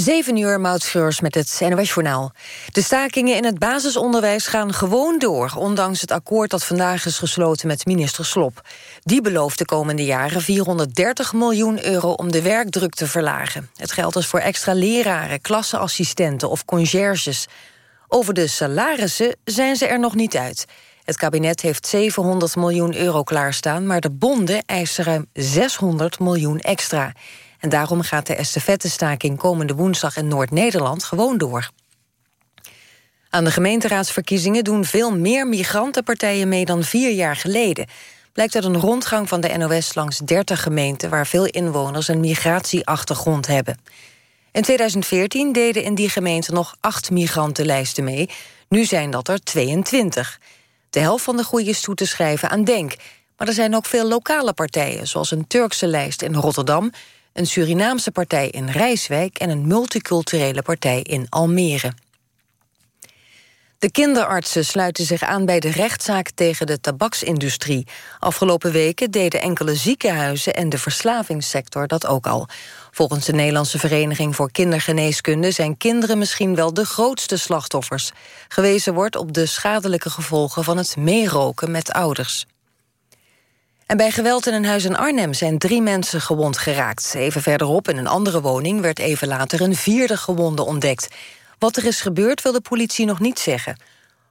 7 uur, Mautschreurs met het NOS-journaal. De stakingen in het basisonderwijs gaan gewoon door... ondanks het akkoord dat vandaag is gesloten met minister Slop. Die belooft de komende jaren 430 miljoen euro... om de werkdruk te verlagen. Het geldt dus voor extra leraren, klasseassistenten of conciërges. Over de salarissen zijn ze er nog niet uit. Het kabinet heeft 700 miljoen euro klaarstaan... maar de bonden eisen ruim 600 miljoen extra... En daarom gaat de estafettestaking komende woensdag in Noord-Nederland gewoon door. Aan de gemeenteraadsverkiezingen doen veel meer migrantenpartijen mee dan vier jaar geleden. Blijkt uit een rondgang van de NOS langs 30 gemeenten waar veel inwoners een migratieachtergrond hebben. In 2014 deden in die gemeenten nog acht migrantenlijsten mee. Nu zijn dat er 22. De helft van de groei is toe te schrijven aan Denk. Maar er zijn ook veel lokale partijen, zoals een Turkse lijst in Rotterdam een Surinaamse partij in Rijswijk... en een multiculturele partij in Almere. De kinderartsen sluiten zich aan bij de rechtszaak tegen de tabaksindustrie. Afgelopen weken deden enkele ziekenhuizen en de verslavingssector dat ook al. Volgens de Nederlandse Vereniging voor Kindergeneeskunde... zijn kinderen misschien wel de grootste slachtoffers. Gewezen wordt op de schadelijke gevolgen van het meeroken met ouders. En bij geweld in een huis in Arnhem zijn drie mensen gewond geraakt. Even verderop in een andere woning werd even later een vierde gewonde ontdekt. Wat er is gebeurd wil de politie nog niet zeggen.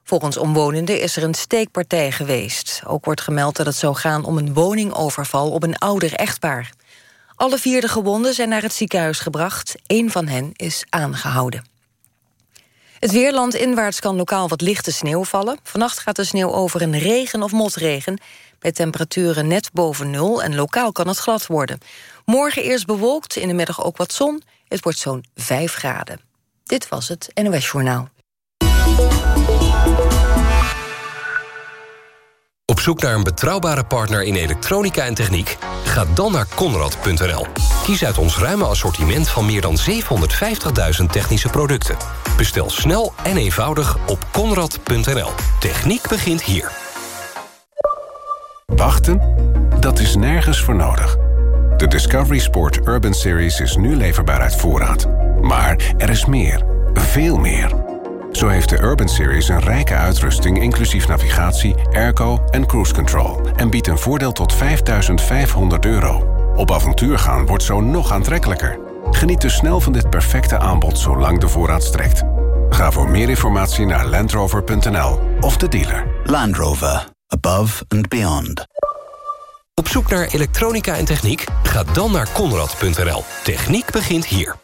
Volgens omwonenden is er een steekpartij geweest. Ook wordt gemeld dat het zou gaan om een woningoverval op een ouder echtpaar. Alle vier de gewonden zijn naar het ziekenhuis gebracht. Eén van hen is aangehouden. Het weerland inwaarts kan lokaal wat lichte sneeuw vallen. Vannacht gaat de sneeuw over in regen of motregen. Bij temperaturen net boven nul en lokaal kan het glad worden. Morgen eerst bewolkt, in de middag ook wat zon. Het wordt zo'n 5 graden. Dit was het NOS Journaal. Zoek naar een betrouwbare partner in elektronica en techniek? Ga dan naar Conrad.nl. Kies uit ons ruime assortiment van meer dan 750.000 technische producten. Bestel snel en eenvoudig op Conrad.nl. Techniek begint hier. Wachten? Dat is nergens voor nodig. De Discovery Sport Urban Series is nu leverbaar uit voorraad. Maar er is meer. Veel meer. Zo heeft de Urban Series een rijke uitrusting... inclusief navigatie, airco en cruise control... en biedt een voordeel tot 5500 euro. Op avontuur gaan wordt zo nog aantrekkelijker. Geniet dus snel van dit perfecte aanbod zolang de voorraad strekt. Ga voor meer informatie naar landrover.nl of de dealer. Land Rover. Above and beyond. Op zoek naar elektronica en techniek? Ga dan naar Conrad.nl. Techniek begint hier.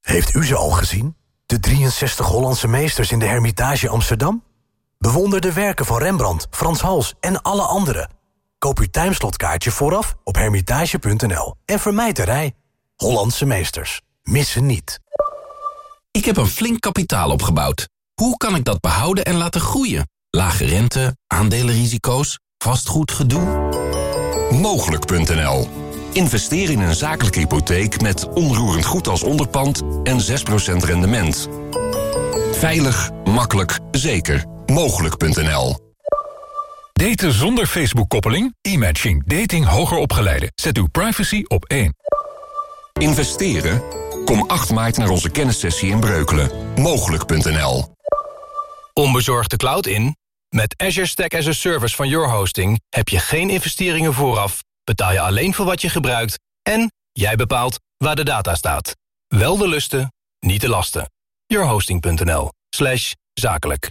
Heeft u ze al gezien? De 63 Hollandse meesters in de Hermitage Amsterdam? Bewonder de werken van Rembrandt, Frans Hals en alle anderen. Koop uw timeslotkaartje vooraf op hermitage.nl. En vermijd de rij. Hollandse meesters. Missen niet. Ik heb een flink kapitaal opgebouwd. Hoe kan ik dat behouden en laten groeien? Lage rente, aandelenrisico's, vastgoedgedoe? Mogelijk.nl Investeer in een zakelijke hypotheek met onroerend goed als onderpand en 6% rendement. Veilig, makkelijk, zeker. Mogelijk.nl Daten zonder Facebook-koppeling? E-matching. Dating hoger opgeleiden. Zet uw privacy op één. Investeren? Kom 8 maart naar onze kennissessie in Breukelen. Mogelijk.nl Onbezorgde cloud in? Met Azure Stack as a Service van Your Hosting... heb je geen investeringen vooraf, betaal je alleen voor wat je gebruikt... en jij bepaalt waar de data staat. Wel de lusten, niet de lasten. Yourhosting.nl zakelijk.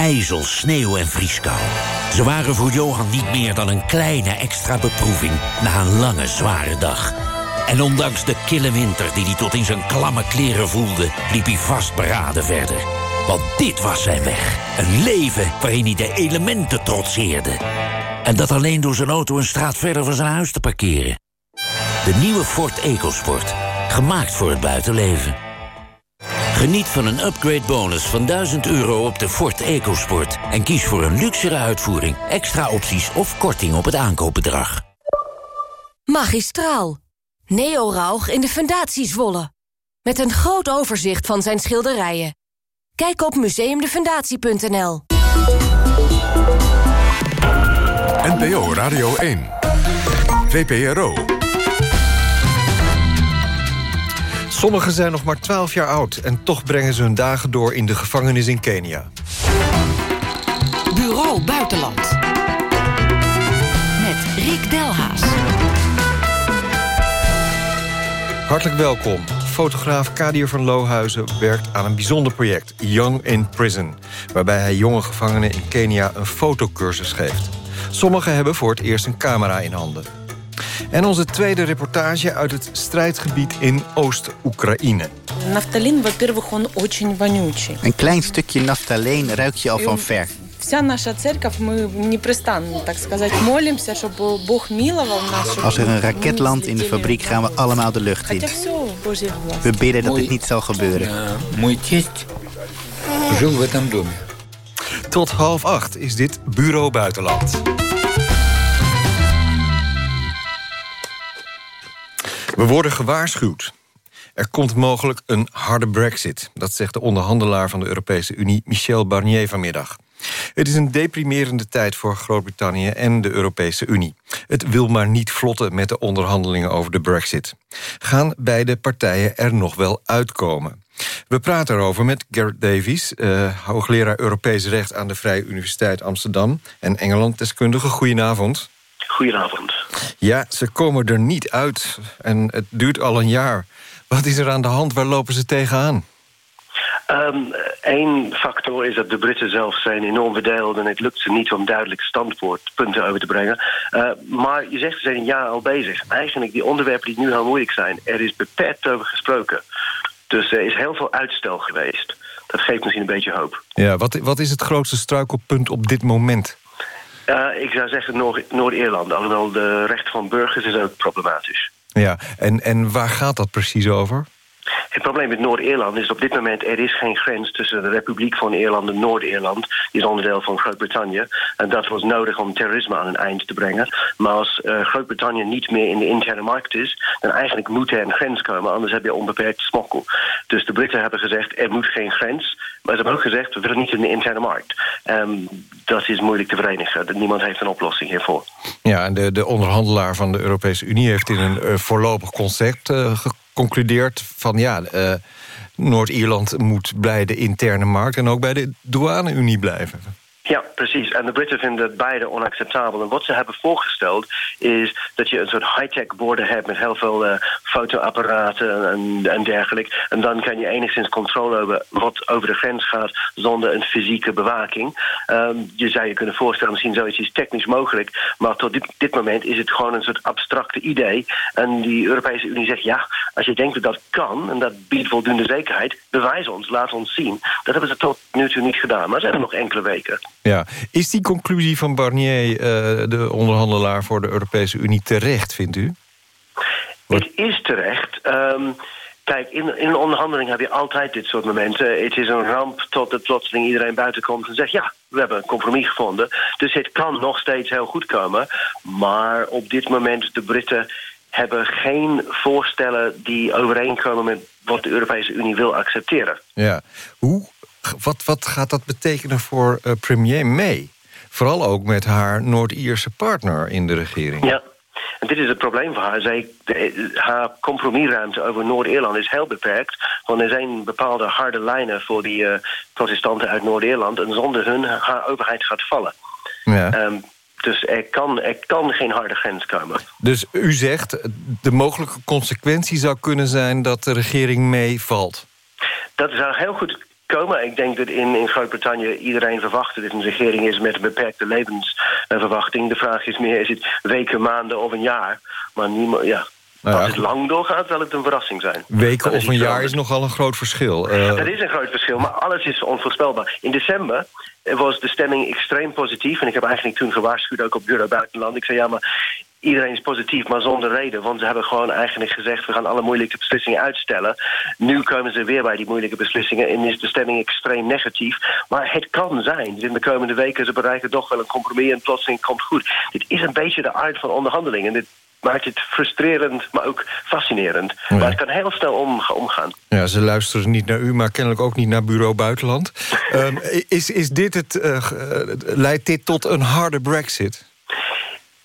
IJzel, sneeuw en vrieskou. Ze waren voor Johan niet meer dan een kleine extra beproeving... na een lange, zware dag. En ondanks de kille winter die hij tot in zijn klamme kleren voelde... liep hij vastberaden verder. Want dit was zijn weg. Een leven waarin hij de elementen trotseerde. En dat alleen door zijn auto een straat verder van zijn huis te parkeren. De nieuwe Ford EcoSport. Gemaakt voor het buitenleven. Geniet van een upgrade bonus van 1000 euro op de Ford EcoSport. En kies voor een luxere uitvoering, extra opties of korting op het aankoopbedrag. Magistraal. Neo Rauch in de Fundatie Zwolle. Met een groot overzicht van zijn schilderijen. Kijk op museumdefundatie.nl. NPO Radio 1. VPRO. Sommigen zijn nog maar 12 jaar oud en toch brengen ze hun dagen door in de gevangenis in Kenia. Bureau Buitenland. Met Rick Delhaas. Hartelijk welkom. Fotograaf Kadir van Lohuizen werkt aan een bijzonder project, Young in Prison... waarbij hij jonge gevangenen in Kenia een fotocursus geeft. Sommigen hebben voor het eerst een camera in handen. En onze tweede reportage uit het strijdgebied in Oost-Oekraïne. Нафталин, во-первых, он очень вонючий. Een klein stukje naftaleen ruik je al van ver. Вся наша церковь, мы непрестанно, так сказать, молимся, чтобы Бог миловал нас. Als er een raket landt in de fabriek gaan we allemaal de lucht in. Хотя все в Божьих властях. We bidden dat dit niet zal gebeuren. Мой тесть жил в этом доме. Tot half acht is dit Bureau Buitenland. We worden gewaarschuwd. Er komt mogelijk een harde brexit. Dat zegt de onderhandelaar van de Europese Unie, Michel Barnier, vanmiddag. Het is een deprimerende tijd voor Groot-Brittannië en de Europese Unie. Het wil maar niet vlotten met de onderhandelingen over de brexit. Gaan beide partijen er nog wel uitkomen? We praten erover met Garrett Davies, eh, hoogleraar Europees Recht... aan de Vrije Universiteit Amsterdam en Engeland-deskundige. Goedenavond. Goedenavond. Ja, ze komen er niet uit en het duurt al een jaar. Wat is er aan de hand? Waar lopen ze tegenaan? Eén Ehm, factor is dat de Britten zelf zijn enorm verdeeld... en het lukt ze niet om duidelijke standpuntpunten over te brengen. Eh, maar je zegt, ze zijn een jaar al bezig. Eigenlijk die onderwerpen die nu heel moeilijk zijn... er is beperkt over gesproken. Dus er is heel veel uitstel geweest. Dat geeft misschien een beetje hoop. Ja, wat, wat is het grootste struikelpunt op dit moment? Uh, ik zou zeggen Noord- Noord-Ierland. Alhoewel de rechten van burgers is ook problematisch. Ja, en, en waar gaat dat precies over? Het probleem met Noord-Ierland is op dit moment... er is geen grens tussen de Republiek van Ierland en Noord-Ierland. Die is onderdeel van Groot-Brittannië. En dat was nodig om terrorisme aan een eind te brengen. Maar als uh, Groot-Brittannië niet meer in de interne markt is... dan eigenlijk moet er een grens komen. Anders heb je onbeperkt smokkel. Dus de Britten hebben gezegd, er moet geen grens. Maar ze hebben ook gezegd, we willen niet in de interne markt. Um, dat is moeilijk te verenigen. Niemand heeft een oplossing hiervoor. Ja, en de, de onderhandelaar van de Europese Unie... heeft in een uh, voorlopig concept uh, geconcludeerd van... ja, uh, Noord-Ierland moet bij de interne markt... en ook bij de douane-Unie blijven. Ja, precies. En de Britten vinden het beide onacceptabel. En wat ze hebben voorgesteld is dat je een soort high-tech borden hebt... met heel veel uh, fotoapparaten en, en dergelijke. En dan kan je enigszins controle hebben wat over de grens gaat... zonder een fysieke bewaking. Um, je zou je kunnen voorstellen, misschien zoiets is technisch mogelijk... maar tot dit, dit moment is het gewoon een soort abstracte idee. En die Europese Unie zegt, ja, als je denkt dat dat kan... en dat biedt voldoende zekerheid, bewijs ons, laat ons zien. Dat hebben ze tot nu toe niet gedaan, maar ze hebben nog enkele weken. Ja, is die conclusie van Barnier, uh, de onderhandelaar voor de Europese Unie, terecht, vindt u? Het is terecht. Um, kijk, in, in een onderhandeling heb je altijd dit soort momenten. Het is een ramp tot het plotseling iedereen buiten komt en zegt... ja, we hebben een compromis gevonden. Dus het kan nog steeds heel goed komen. Maar op dit moment, de Britten hebben geen voorstellen... die overeenkomen met wat de Europese Unie wil accepteren. Ja, hoe wat, wat gaat dat betekenen voor uh, premier May? Vooral ook met haar Noord-Ierse partner in de regering. Ja, en dit is het probleem voor haar. Zij, de, haar compromisruimte over Noord-Ierland is heel beperkt. Want er zijn bepaalde harde lijnen voor die uh, protestanten uit Noord-Ierland. En zonder hun haar overheid gaat vallen. Ja. Um, dus er kan, er kan geen harde grens komen. Dus u zegt, de mogelijke consequentie zou kunnen zijn... dat de regering meevalt? Dat zou heel goed komen. Ik denk dat in, in Groot-Brittannië iedereen verwacht dat dit een regering is met een beperkte levensverwachting. De vraag is meer, is het weken, maanden of een jaar? Maar niemand, ja, Nou ja, Als het lang doorgaat, zal het een verrassing zijn. weken of een jaar anders. is nogal een groot verschil. Eh, Dat is een groot verschil, maar alles is onvoorspelbaar. In december was de stemming extreem positief. En ik heb eigenlijk toen gewaarschuwd, ook op Bureau Buitenland. Ik zei, ja, maar iedereen is positief, maar zonder reden. Want ze hebben gewoon eigenlijk gezegd... we gaan alle moeilijke beslissingen uitstellen. Nu komen ze weer bij die moeilijke beslissingen... en is de stemming extreem negatief. Maar het kan zijn. Dus in de komende weken ze bereiken toch wel een compromis... en plotseling komt goed. Dit is een beetje de aard van onderhandelingen. Dit maakt het frustrerend, maar ook fascinerend. Maar het kan heel snel om, omgaan. Ja, ze luisteren niet naar u, maar kennelijk ook niet naar Bureau Buitenland. Ehm, is, is dit het, eh, eh, leidt dit tot een harde brexit?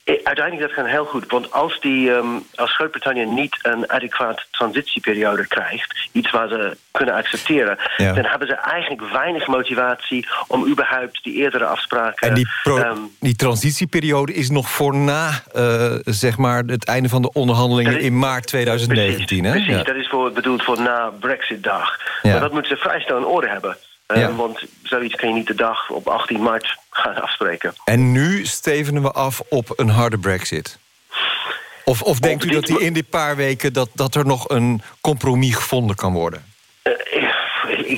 Eh, Uiteindelijk dat gaat heel goed, want als, die, ehm, als Groot-Brittannië niet een adequaat transitieperiode krijgt, iets waar ze kunnen accepteren, Ja. dan hebben ze eigenlijk weinig motivatie om überhaupt die eerdere afspraken. En die, ehm, die transitieperiode is nog voor na eh, zeg maar het einde van de onderhandelingen in maart 2019. hè? Precies, Ja. dat is voor, bedoeld voor na Brexit-dag. Ja. Maar dat moeten ze vrij snel in orde hebben. Eh, Ja. Want zoiets kan je niet de dag op 18 maart gaan afspreken. En nu stevenen we af op een harde brexit. Of, of denkt u dat die in die paar weken dat, dat er nog een compromis gevonden kan worden? Eh,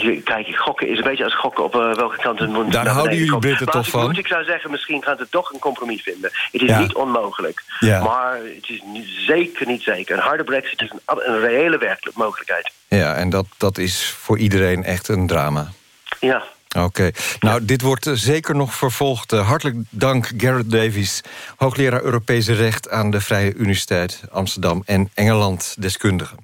ik, kijk, gokken is een beetje als gokken op eh, welke kant het moet. Daar houden jullie. Britten toch ik van? Moet, ik zou zeggen, misschien gaan ze toch een compromis vinden. Het is Ja. niet onmogelijk. Ja. Maar het is niet, zeker niet zeker. Een harde brexit is een, een reële werkelijk mogelijkheid. Ja, en dat, dat is voor iedereen echt een drama. Ja. Oké. Nou, dit wordt eh, zeker nog vervolgd. Eh, hartelijk dank, Garrett Davies, hoogleraar Europese Recht... aan de Vrije Universiteit Amsterdam en Engeland-deskundige.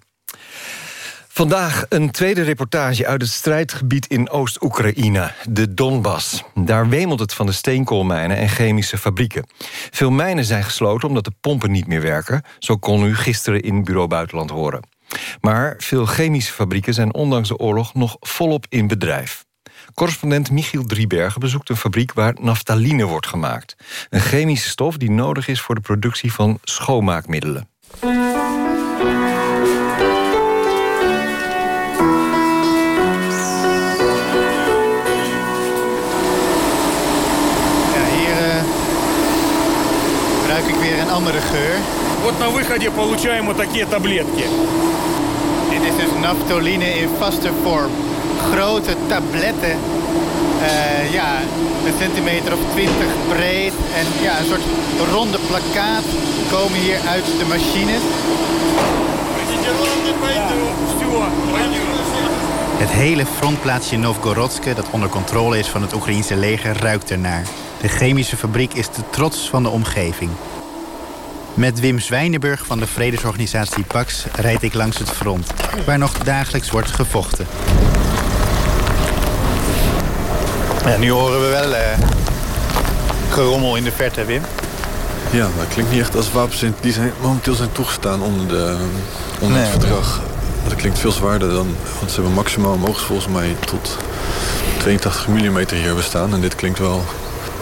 Vandaag een tweede reportage uit het strijdgebied in Oost-Oekraïne, de Donbass. Daar wemelt het van de steenkoolmijnen en chemische fabrieken. Veel mijnen zijn gesloten omdat de pompen niet meer werken. Zo kon u gisteren in Bureau Buitenland horen. Maar veel chemische fabrieken zijn ondanks de oorlog nog volop in bedrijf. Correspondent Michiel Driebergen bezoekt een fabriek waar naftaline wordt gemaakt. Een chemische stof die nodig is voor de productie van schoonmaakmiddelen. Ja, hier eh, ruik ik weer een andere geur. Вот на выходе получаем вот такие таблетки. Dit is dus naftoline in vaste vorm. Grote tabletten. Eh, ja, een centimeter of twintig breed. En ja, een soort ronde plakkaat komen hier uit de machines. Het hele frontplaatsje Novgorodske, dat onder controle is van het Oekraïense leger, ruikt ernaar. De chemische fabriek is de trots van de omgeving. Met Wim Zwijnenburg van de vredesorganisatie Pax rijd ik langs het front, waar nog dagelijks wordt gevochten. Ja, nu horen we wel eh, gerommel in de verte, Wim. Ja, dat klinkt niet echt als wapens die zijn, momenteel zijn toegestaan onder, de, onder Nee. het verdrag. Dat klinkt veel zwaarder dan, want ze hebben maximaal mogen volgens mij tot 82 mm hier bestaan. En dit klinkt wel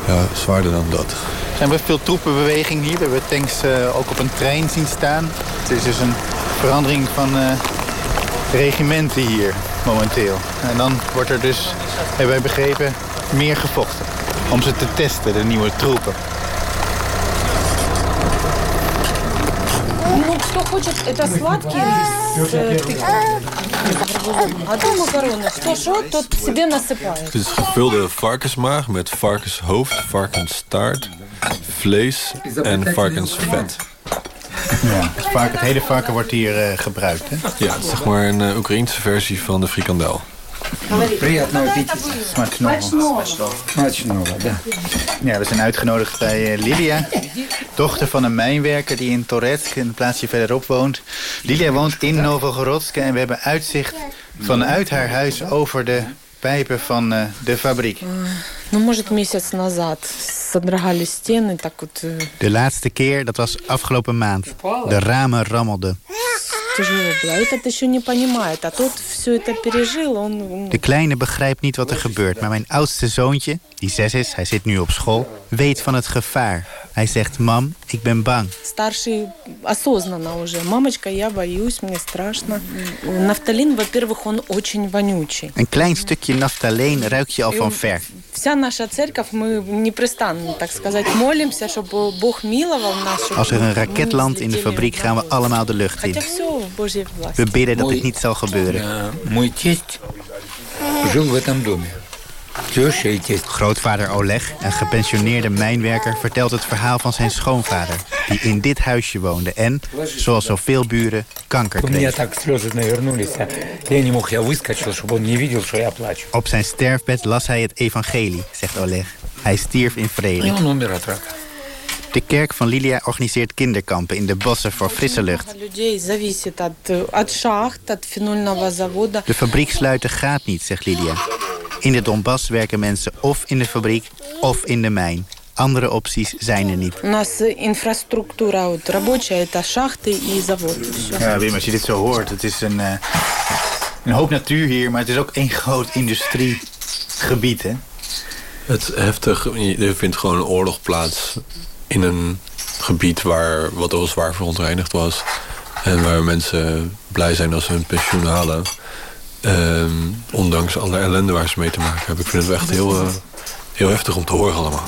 ja, zwaarder dan dat. Er zijn wel veel troepenbeweging hier. We hebben tanks eh, ook op een trein zien staan. Het is dus een verandering van eh, regimenten hier momenteel. En dan wordt er dus, hebben wij begrepen, meer gevochten. Om ze te testen, de nieuwe troepen. Ну, кто хочет, это сладкий рис с э, тыквой. А то макароны. Кто что, тот себе насыпает. Het is gevulde varkensmaag met varkenshoofd, varkensstaart, vlees en varkensvet. Ja, het, varken, het hele varken wordt hier eh, gebruikt. Hè? Ja, het is zeg maar een eh, Oekraïense versie van de frikandel. Приятного аппетита. Смачного. Смачного, да. Ja, we zijn uitgenodigd bij eh, Lilia, dochter van een mijnwerker die in Toretsk, een plaatsje verderop woont. Lilia woont in Novogorodsk en we hebben uitzicht vanuit haar huis over de pijpen van eh, de fabriek. Ну, может, месяц назад содрогали стены, так вот э, De laatste keer, dat was afgelopen maand. De ramen rammelden. тяжело было. Этот еще не понимает, а тот все это пережил, он... он- De kleine begrijpt niet wat er gebeurt, maar mijn oudste zoontje, die zes is, hij zit nu op school, weet van het gevaar. Hij zegt, mam, ik ben bang. Старший осознанно уже. Мамочка, я боюсь, мне страшно. Нафталин, во-первых, он очень вонючий. Een klein stukje naftaleen ruik je al van ver. Вся наша церковь, мы непрестанно, так сказать, молимся, чтобы Бог миловал нас. чтобы Als er een мы raket landt in de взлетели fabriek gaan we allemaal de lucht in. We bidden dat dit niet zal gebeuren. Grootvader Oleg, een gepensioneerde mijnwerker, vertelt het verhaal van zijn schoonvader, die in dit huisje woonde en, zoals zoveel buren, kanker kreeg. Op zijn sterfbed las hij het evangelie, zegt Oleg. Hij stierf in vrede. De kerk van Lilia organiseert kinderkampen in de bossen voor frisse lucht. Людей зависит от, э, от шахт, от фенольного завода. De fabriek sluiten gaat niet, zegt Lilia. In de Donbass werken mensen of in de fabriek of in de mijn. Andere opties zijn er niet. У нас э, инфраструктура вот, рабочая, это шахты и завод. Всё. Ja, Wim, als je dit zo hoort, het is een, eh, een hoop natuur hier, maar het is ook één groot industriegebied, hè? Het is heftig. Er vindt gewoon een oorlog plaats in een gebied waar wat al zwaar verontreinigd was. En waar mensen blij zijn als ze hun pensioen halen. Ehm, ondanks alle ellende waar ze mee te maken hebben. Ik vind het echt heel, eh, heel heftig om te horen allemaal.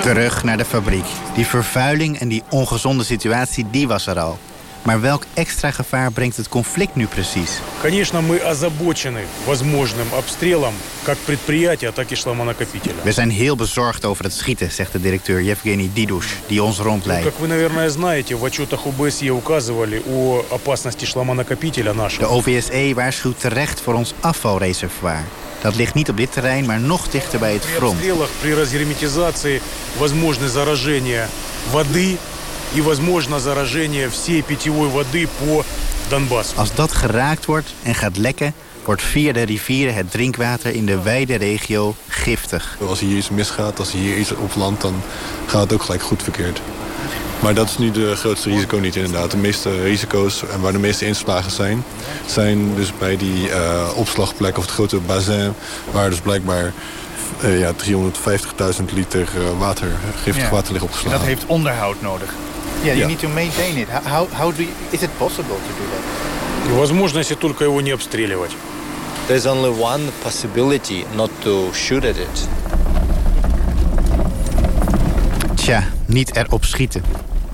Terug naar de fabriek. Die vervuiling en die ongezonde situatie, die was er al. Maar welk extra gevaar brengt het conflict nu precies? Конечно, мы озабочены возможным обстрелом как предприятия, так и шломонакопителя. We zijn heel bezorgd over het schieten, zegt de directeur Yevgeny Didush, die ons rondleidt. Как вы, наверное, знаете, в отчетах ОБСЕ указывали о опасности шломонакопителя De нашего. OVSE waarschuwt terecht voor ons afvalreservoir. Dat ligt niet op dit terrein, maar nog dichter bij het При front. обстрелах, при разгерметизации возможны заражение воды и возможно заражение всей питьевой воды по Донбассу. Als dat geraakt wordt en gaat lekken, wordt via de rivieren het drinkwater in de wijde regio giftig. Als hier iets misgaat, als hier iets op land, dan gaat het ook gelijk goed verkeerd. Maar dat is nu de grootste risico niet inderdaad. De meeste risico's en waar de meeste inslagen zijn... zijn dus bij die eh, opslagplek of het grote bassin... waar dus blijkbaar eh, ja, 350.000 liter eh, water, giftig Ja. water ligt En opgeslagen. dat heeft onderhoud nodig. Yeah, you Ja. need to maintain it. How, how, how do you, is it possible to do that? Возможно, если только его не обстреливать. There's only one possibility not to shoot at it. Tja, niet erop schieten.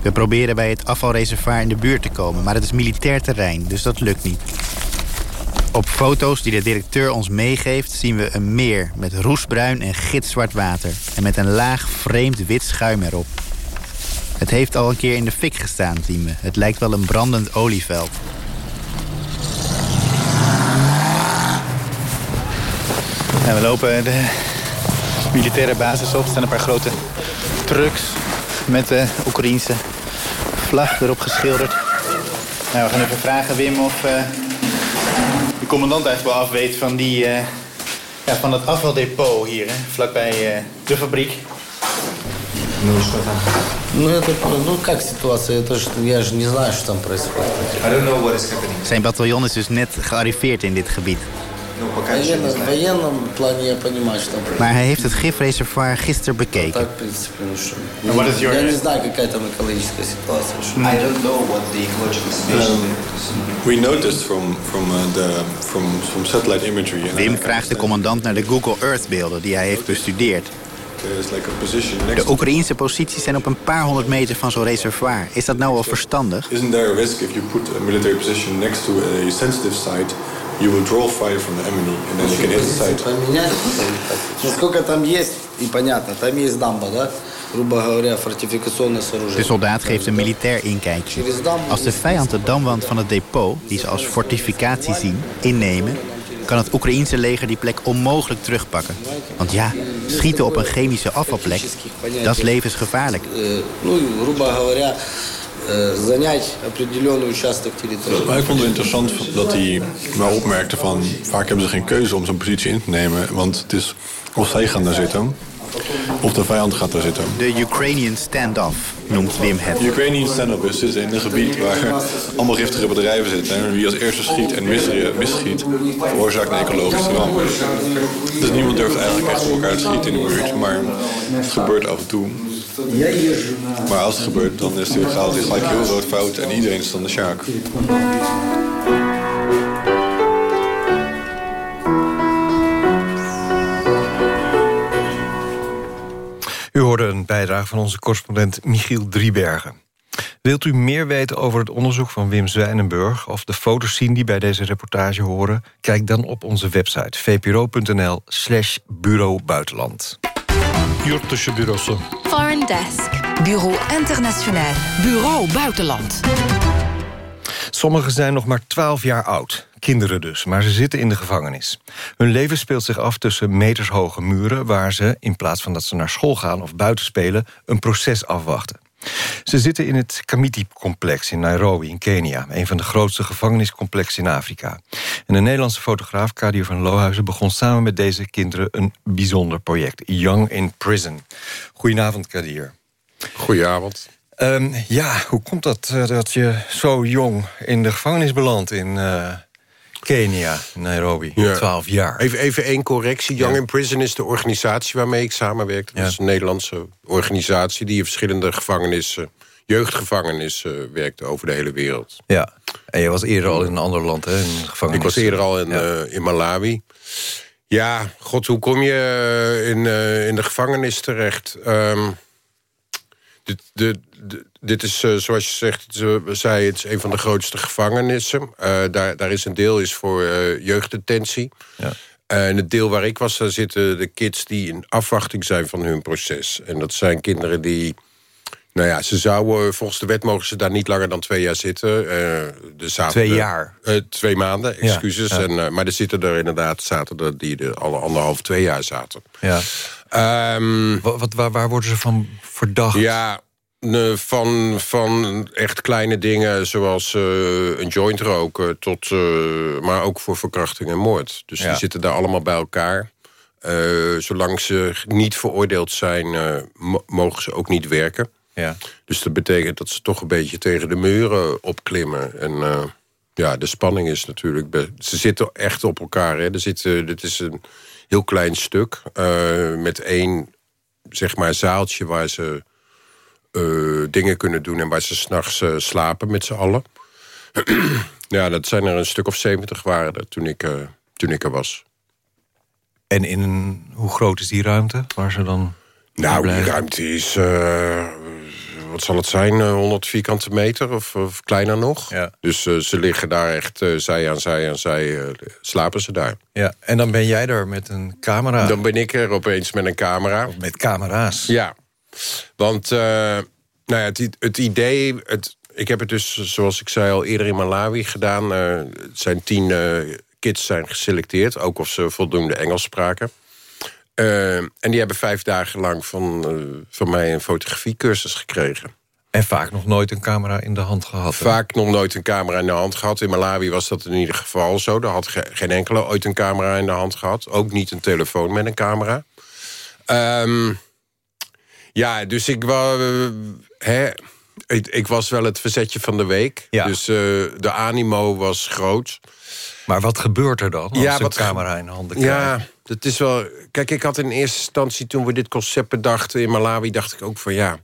We proberen bij het afvalreservoir in de buurt te komen, maar het is militair terrein, dus dat lukt niet. Op foto's die de directeur ons meegeeft zien we een meer met roestbruin en gitzwart water. En met een laag vreemd wit schuim erop. Het heeft al een keer in de fik gestaan, we. Het lijkt wel een brandend olieveld. We lopen de militaire basis op. Er staan een paar grote trucks met de Oekraïense vlag erop geschilderd. Nou, we gaan even vragen, Wim, of eh, de commandant eigenlijk wel af weet van, die, eh, ja, van dat afvaldepot hier, hè, vlakbij eh, de fabriek. Ну и что там? Ну это, ну как ситуация, это ж, я же не знаю, что там происходит. I don't know what is happening. Zijn bataljon is dus net gearriveerd in dit gebied. Ну, В пока ничего не военном, в знаю. военном плане я понимаю, что там происходит. Maar hij heeft het gifreservoir gisteren bekeken. Так, в принципе, ну что. Ну, what is your- Я не знаю, какая там экологическая ситуация. что- I don't know what the ecological situation is. We noticed from, from, uh, the, from, from satellite imagery... and Wim vraagt de commandant naar de Google Earth beelden die hij heeft bestudeerd. There's like a position next De Oekraïense posities zijn op een paar honderd meter van zo'n reservoir. Is dat nou wel verstandig? Isn't there a risk if you put a military position next to a sensitive site, you will draw fire from the enemy and then you can hit the site? Поменять? Ну сколько там есть, и понятно, там есть дамба, да? Грубо говоря, фортификационное De сооружение. soldaat geeft een militair inkijkje. Als de vijand de damwand van het depot, die ze als fortificatie zien, innemen... kan het Oekraïense leger die plek onmogelijk terugpakken. Want ja, schieten op een chemische afvalplek, dat is levensgevaarlijk. Maar ik vond het interessant dat hij maar opmerkte van... vaak hebben ze geen keuze om zo'n positie in te nemen. Want het is of zij gaan daar zitten of de vijand gaat er zitten. De Ukrainian standoff noemt Wim het. De Ukrainian stand-up is dus in een gebied waar allemaal giftige bedrijven zitten. En wie als eerste schiet en mis, misschiet, veroorzaakt een ecologische ramp. Dus niemand durft eigenlijk echt op elkaar te schieten in de buurt. Maar het gebeurt af en toe. Maar als het gebeurt, dan is het, gaat gelijk heel groot fout en iedereen is dan de sjaak. Hoorde een bijdrage van onze correspondent Michiel Driebergen. Wilt u meer weten over het onderzoek van Wim Zwijnenburg... of de foto's zien die bij deze reportage horen? Kijk dan op onze website vpro.nl slash bureau buitenland. Yurtdışı bürosu. Foreign Desk. Bureau Internationaal. Bureau Buitenland. Sommigen zijn nog maar 12 jaar oud. Kinderen dus, maar ze zitten in de gevangenis. Hun leven speelt zich af tussen metershoge muren... waar ze, in plaats van dat ze naar school gaan of buiten spelen... een proces afwachten. Ze zitten in het Kamiti-complex in Nairobi in Kenia... een van de grootste gevangeniscomplexen in Afrika. En de Nederlandse fotograaf Kadir van Lohuizen... begon samen met deze kinderen een bijzonder project. Young in Prison. Goedenavond, Kadir. Goedenavond. Um, ja, hoe komt dat uh, dat je zo jong in de gevangenis belandt in uh, Kenia, Nairobi, ja. 12 jaar? Even, even één correctie. Young ja. in Prison is de organisatie waarmee ik samenwerk. Dat ja. is een Nederlandse organisatie die in verschillende gevangenissen, jeugdgevangenissen, werkt over de hele wereld. Ja, en je was eerder al in een ander land, hè? In gevangenis. Ik was eerder al in, uh, in Malawi. Ja, god, hoe kom je in, in de gevangenis terecht? Um, dit, de, de, dit is, uh, zoals je zegt, uh, zei, het is een van de grootste gevangenissen. Uh, daar, daar is een deel is voor jeugddetentie. Ja. en het deel waar ik was, daar zitten de kids die in afwachting zijn van hun proces. En dat zijn kinderen die... Nou ja, ze zouden, volgens de wet mogen ze daar niet langer dan twee jaar zitten. twee jaar? twee maanden, excuses. Ja, ja. En, maar er zitten er inderdaad, zaten er die er alle anderhalf, twee jaar zaten. Ja. Um, wat, waar, waar, worden ze van verdacht? Ja, van, van echt kleine dingen zoals uh, een joint roken... Tot, uh, maar ook voor verkrachting en moord. Dus ja. die zitten daar allemaal bij elkaar. Uh, zolang ze niet veroordeeld zijn, mogen ze ook niet werken. Ja. Dus dat betekent dat ze toch een beetje tegen de muren opklimmen. En ja, de spanning is natuurlijk... Ze zitten echt op elkaar. Hè. Er zit, dit is een heel klein stuk met één zeg maar, zaaltje waar ze uh, dingen kunnen doen... en waar ze s'nachts uh, slapen met z'n allen. ja, dat zijn er een stuk of zeventig waren er toen ik, uh, toen ik er was. En in hoe groot is die ruimte waar ze dan Nou, die ruimte is... wat zal het zijn? 100 vierkante meter of, of kleiner nog. Ja. Dus ze liggen daar echt zij aan zij aan zij, slapen ze daar. Ja, en dan ben jij er met een camera? Dan ben ik er opeens met een camera. Of met camera's? Ja. Want uh, nou ja, het, het idee... Het, ik heb het dus, zoals ik zei, al eerder in Malawi gedaan. Uh, het zijn tien uh, kids zijn geselecteerd. Ook of ze voldoende Engels spraken. en die hebben vijf dagen lang van, van mij een fotografiecursus gekregen. En vaak nog nooit een camera in de hand gehad. Vaak nog nooit een camera in de hand gehad. In Malawi was dat in ieder geval zo. Daar had ge geen enkele ooit een camera in de hand gehad. Ook niet een telefoon met een camera. Um, ja, dus ik, was, hè, ik, ik, was wel het verzetje van de week. Ja. Dus uh, de animo was groot. Maar wat gebeurt er dan als ja, wat, camera in handen krijgt? Ja, dat is wel... Kijk, ik had in eerste instantie toen we dit concept bedachten in Malawi... dacht ik ook van ja,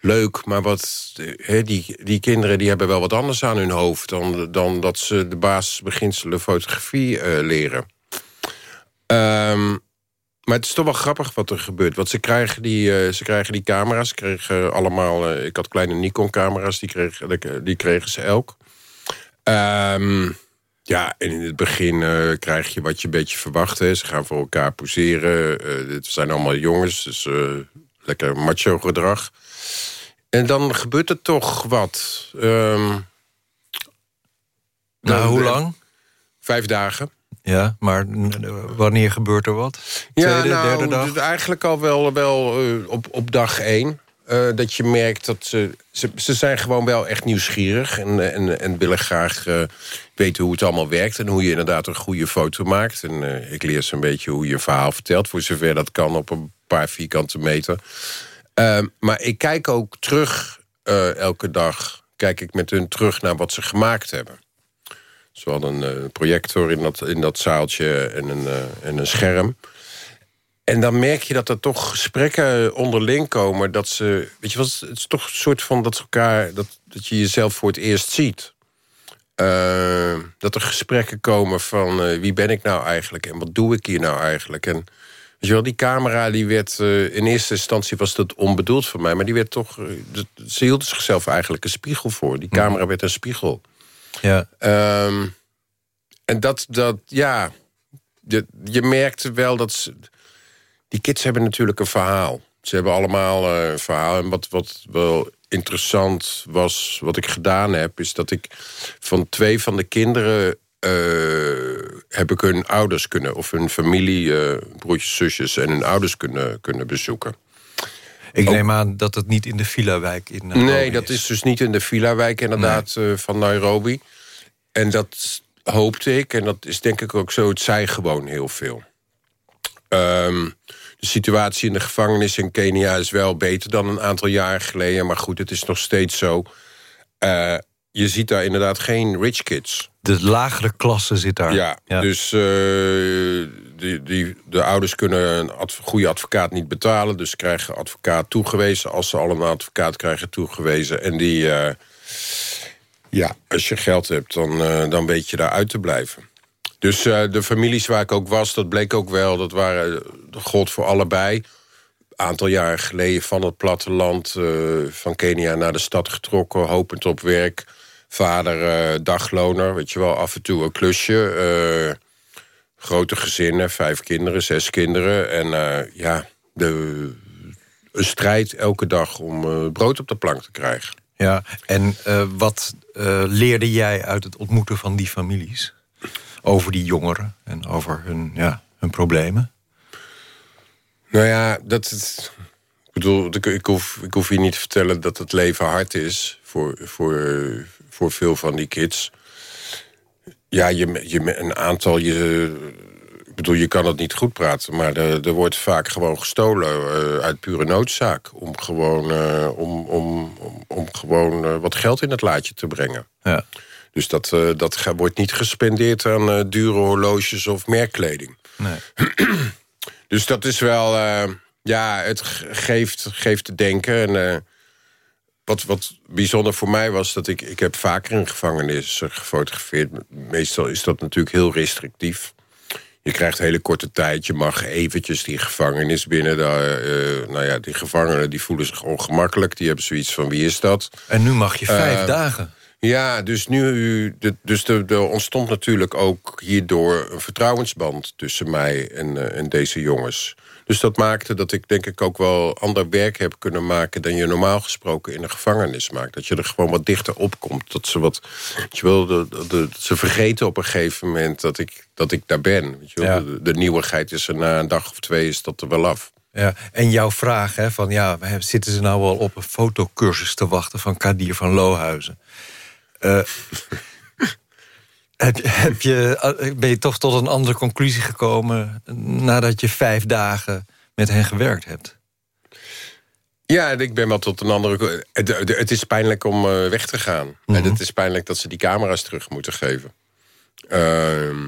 leuk, maar wat, hè, die, die kinderen die hebben wel wat anders aan hun hoofd... dan, dan dat ze de basisbeginselen fotografie uh, leren. Um, maar het is toch wel grappig wat er gebeurt. Want ze krijgen die, uh, ze krijgen die camera's. Ze kregen allemaal... Uh, ik had kleine Nikon-camera's, die, kregen, die kregen ze elk. Um, ja, en in het begin uh, krijg je wat je een beetje verwacht. Hè. Ze gaan voor elkaar poseren. dit zijn allemaal jongens, dus lekker macho gedrag. En dan gebeurt er toch wat. Um, nou, hoe lang? Vijf dagen. Ja, maar wanneer gebeurt er wat? Tweede, ja, nou, derde dag? Eigenlijk al wel, wel uh, op, op dag één. eh, dat je merkt dat ze, ze... Ze zijn gewoon wel echt nieuwsgierig... en, en, en willen graag uh, weten hoe het allemaal werkt... en hoe je inderdaad een goede foto maakt. En uh, ik leer ze een beetje hoe je een verhaal vertelt... voor zover dat kan op een paar vierkante meter. Ehm, maar ik kijk ook terug elke dag... kijk ik met hun terug naar wat ze gemaakt hebben. Ze hadden een projector in dat, in dat zaaltje en een, en een scherm... En dan merk je dat er toch gesprekken onderling komen. Dat ze, weet je wat, het is toch een soort van dat elkaar, dat, dat je jezelf voor het eerst ziet. Uh, dat er gesprekken komen van uh, wie ben ik nou eigenlijk en wat doe ik hier nou eigenlijk. En weet je wel, die camera die werd uh, in eerste instantie was dat onbedoeld voor mij, maar die werd toch, ze hield zichzelf eigenlijk een spiegel voor. Die camera werd een spiegel. Ja. Um, en dat, dat ja, je, je merkte wel dat ze die kids hebben natuurlijk een verhaal. Ze hebben allemaal een verhaal. En wat, wat wel interessant was, wat ik gedaan heb... is dat ik van twee van de kinderen... Uh, heb ik hun ouders kunnen... of hun familie, uh, broertjes, zusjes... en hun ouders kunnen, kunnen bezoeken. Ik neem aan dat het niet in de villa-wijk in Nairobi Nee, dat is. dus niet in de villa-wijk inderdaad nee. uh, van Nairobi. En dat hoopte ik, en dat is denk ik ook zo... het zei gewoon heel veel. Um, de situatie in de gevangenis in Kenia is wel beter dan een aantal jaar geleden. Maar goed, het is nog steeds zo. Uh, je ziet daar inderdaad geen rich kids. De lagere klasse zit daar. Ja, ja. dus uh, die, die, de ouders kunnen een adv goede advocaat niet betalen. Dus ze krijgen advocaat toegewezen. Als ze al een advocaat krijgen toegewezen. En die, uh, ja, als je geld hebt, dan, dan weet je daar uit te blijven. Dus de families waar ik ook was, dat bleek ook wel... dat waren god voor allebei. Een aantal jaren geleden van het platteland van Kenia naar de stad getrokken... hopend op werk. Vader uh, dagloner, weet je wel, af en toe een klusje. grote gezinnen, vijf kinderen, zes kinderen. En ja, de, een strijd elke dag om brood op de plank te krijgen. Ja, en wat leerde jij uit het ontmoeten van die families? over die jongeren en over hun, ja, hun problemen? Nou ja, dat het, ik bedoel, ik, ik, hoef, ik hoef je niet te vertellen dat het leven hard is voor, voor, voor veel van die kids. Ja, je, je, een aantal, je, ik bedoel, je kan het niet goed praten, maar er, er wordt vaak gewoon gestolen uh, uit pure noodzaak. Om gewoon, uh, om, om, om, om gewoon uh, wat geld in het laadje te brengen. Ja. Dus dat, dat wordt niet gespendeerd aan dure horloges of merkkleding. Nee. dus dat is wel... Ja, het geeft, geeft te denken. En wat, wat bijzonder voor mij was dat ik... Ik heb vaker in gevangenis gefotografeerd. Meestal is dat natuurlijk heel restrictief. Je krijgt hele korte tijd. Je mag eventjes die gevangenis binnen. De, nou ja, die gevangenen die voelen zich ongemakkelijk. Die hebben zoiets van, wie is dat? En nu mag je vijf dagen. Ja, dus nu dus er, er ontstond natuurlijk ook hierdoor een vertrouwensband tussen mij en, uh, en deze jongens. Dus dat maakte dat ik denk ik ook wel ander werk heb kunnen maken... dan je normaal gesproken in een gevangenis maakt. Dat je er gewoon wat dichter op komt. Dat ze, wat, je wel, de, de, ze vergeten op een gegeven moment dat ik, dat ik daar ben. Weet je wel? Ja. De, de nieuwigheid is er na een dag of twee is dat er wel af. Ja, en jouw vraag, hè, van ja, zitten ze nou wel op een fotocursus te wachten... van Kadir van Lohuizen? Uh, heb, heb je, ben je toch tot een andere conclusie gekomen... nadat je vijf dagen met hen gewerkt hebt? Ja, ik ben wel tot een andere... Het, het is pijnlijk om uh, weg te gaan. Mm -hmm. En het is pijnlijk dat ze die camera's terug moeten geven. Uh,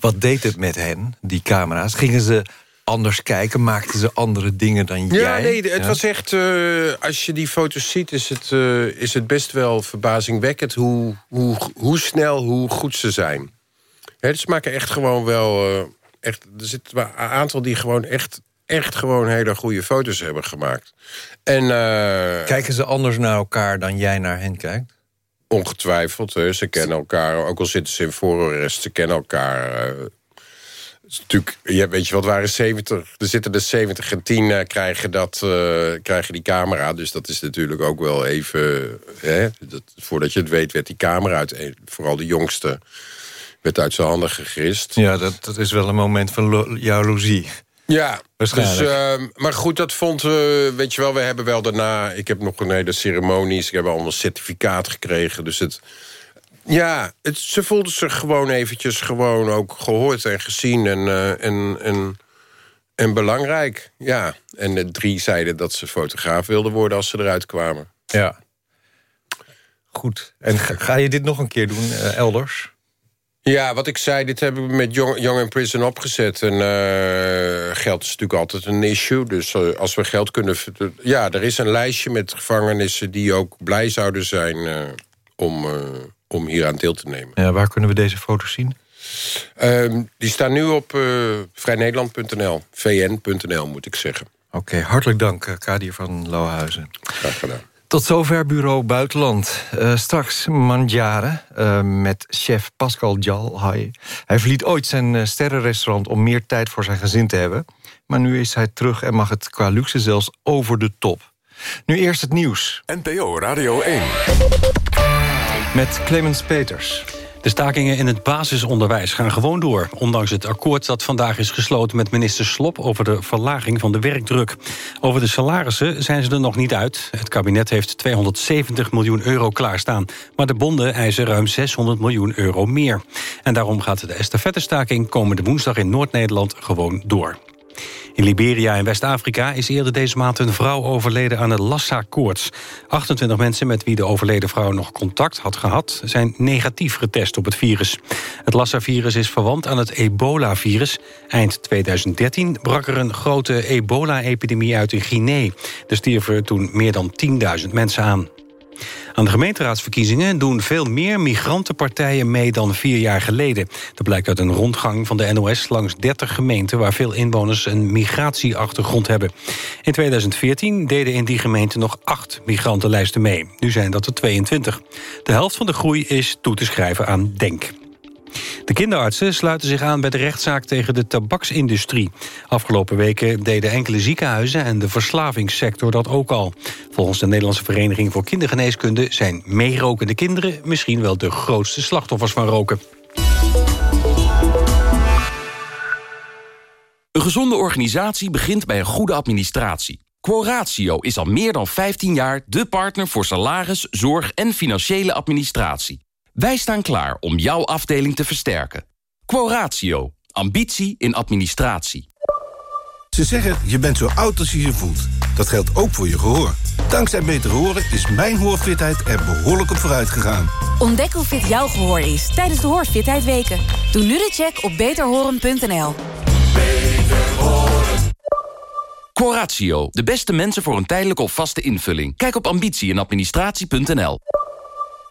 Wat deed het met hen, die camera's? Gingen ze anders kijken? Maakten ze andere dingen dan ja, jij? Nee, het ja? was echt... Uh, als je die foto's ziet, is het, uh, is het best wel verbazingwekkend... Hoe, hoe, hoe snel, hoe goed ze zijn. Dus ze maken echt gewoon wel... Uh, echt, er zitten een aantal die gewoon echt, echt gewoon hele goede foto's hebben gemaakt. En, Kijken ze anders naar elkaar dan jij naar hen kijkt? Ongetwijfeld. Hè. Ze kennen elkaar, ook al zitten ze in voorarrest... ze kennen elkaar is natuurlijk, ja, weet je wat, waren 70, er zitten er 70 en 10 uh, krijgen, dat, uh, krijgen die camera. Dus dat is natuurlijk ook wel even... Hè, dat, voordat je het weet werd die camera uit, vooral de jongste, werd uit zijn handen gegrist. Ja, dat, dat is wel een moment van jaloezie. Ja, dus, eh, maar goed, dat vond... eh, weet je wel, we hebben wel daarna... Ik heb nog een hele ceremonies, ik heb allemaal certificaat gekregen. Dus het... Ja, het, ze voelden zich gewoon eventjes gewoon ook gehoord en gezien en, eh, en, en, en belangrijk. Ja, en de drie zeiden dat ze fotograaf wilden worden als ze eruit kwamen. Ja. Goed. En ga, ga je dit nog een keer doen, eh, elders? Ja, wat ik zei, dit hebben we met Young, Young in Prison opgezet. En eh, geld is natuurlijk altijd een issue. Dus als we geld kunnen... Ja, er is een lijstje met gevangenissen... die ook blij zouden zijn om, om hier aan deel te nemen. Ja, waar kunnen we deze foto's zien? Ehm, die staan nu op eh vrijnederland.nl. vn.nl moet ik zeggen. Oké, hartelijk dank, eh, Kadir van Lauwhuizen. Graag gedaan. Tot zover Bureau Buitenland. Eh, straks Mandjaren eh, met chef Pascal Jalhai. Hij verliet ooit zijn sterrenrestaurant om meer tijd voor zijn gezin te hebben. Maar nu is hij terug en mag het qua luxe zelfs over de top. Nu eerst het nieuws. NPO Radio 1. Met Clemens Peters. De stakingen in het basisonderwijs gaan gewoon door... ondanks het akkoord dat vandaag is gesloten met minister Slop... over de verlaging van de werkdruk. Over de salarissen zijn ze er nog niet uit. Het kabinet heeft 270 miljoen euro klaarstaan... maar de bonden eisen ruim 600 miljoen euro meer. En daarom gaat de estafettestaking komende woensdag in Noord-Nederland gewoon door. In Liberia en West-Afrika is eerder deze maand een vrouw overleden aan de Lassa-koorts. 28 mensen met wie de overleden vrouw nog contact had gehad... zijn negatief getest op het virus. Het Lassa-virus is verwant aan het ebola-virus. Eind 2013 brak er een grote ebola-epidemie uit in Guinea. Er stierven toen meer dan 10.000 mensen aan. Aan de gemeenteraadsverkiezingen doen veel meer migrantenpartijen mee dan vier jaar geleden. Dat blijkt uit een rondgang van de NOS langs 30 gemeenten... waar veel inwoners een migratieachtergrond hebben. In 2014 deden in die gemeenten nog acht migrantenlijsten mee. Nu zijn dat er 22. De helft van de groei is toe te schrijven aan DENK. De kinderartsen sluiten zich aan bij de rechtszaak tegen de tabaksindustrie. Afgelopen weken deden enkele ziekenhuizen en de verslavingssector dat ook al. Volgens de Nederlandse Vereniging voor Kindergeneeskunde... zijn meerokende kinderen misschien wel de grootste slachtoffers van roken. Een gezonde organisatie begint bij een goede administratie. Quoratio is al meer dan 15 jaar de partner voor salaris, zorg en financiële administratie. Wij staan klaar om jouw afdeling te versterken. Quoratio. Ambitie in administratie. Ze zeggen, je bent zo oud als je je voelt. Dat geldt ook voor je gehoor. Dankzij Beter Horen is mijn hoorfitheid er behoorlijk op vooruit gegaan. Ontdek hoe fit jouw gehoor is tijdens de Hoorfitheid Weken. Doe nu de check op beterhoren.nl. Quoratio. De beste mensen voor een tijdelijke of vaste invulling. Kijk op ambitie in administratie.nl.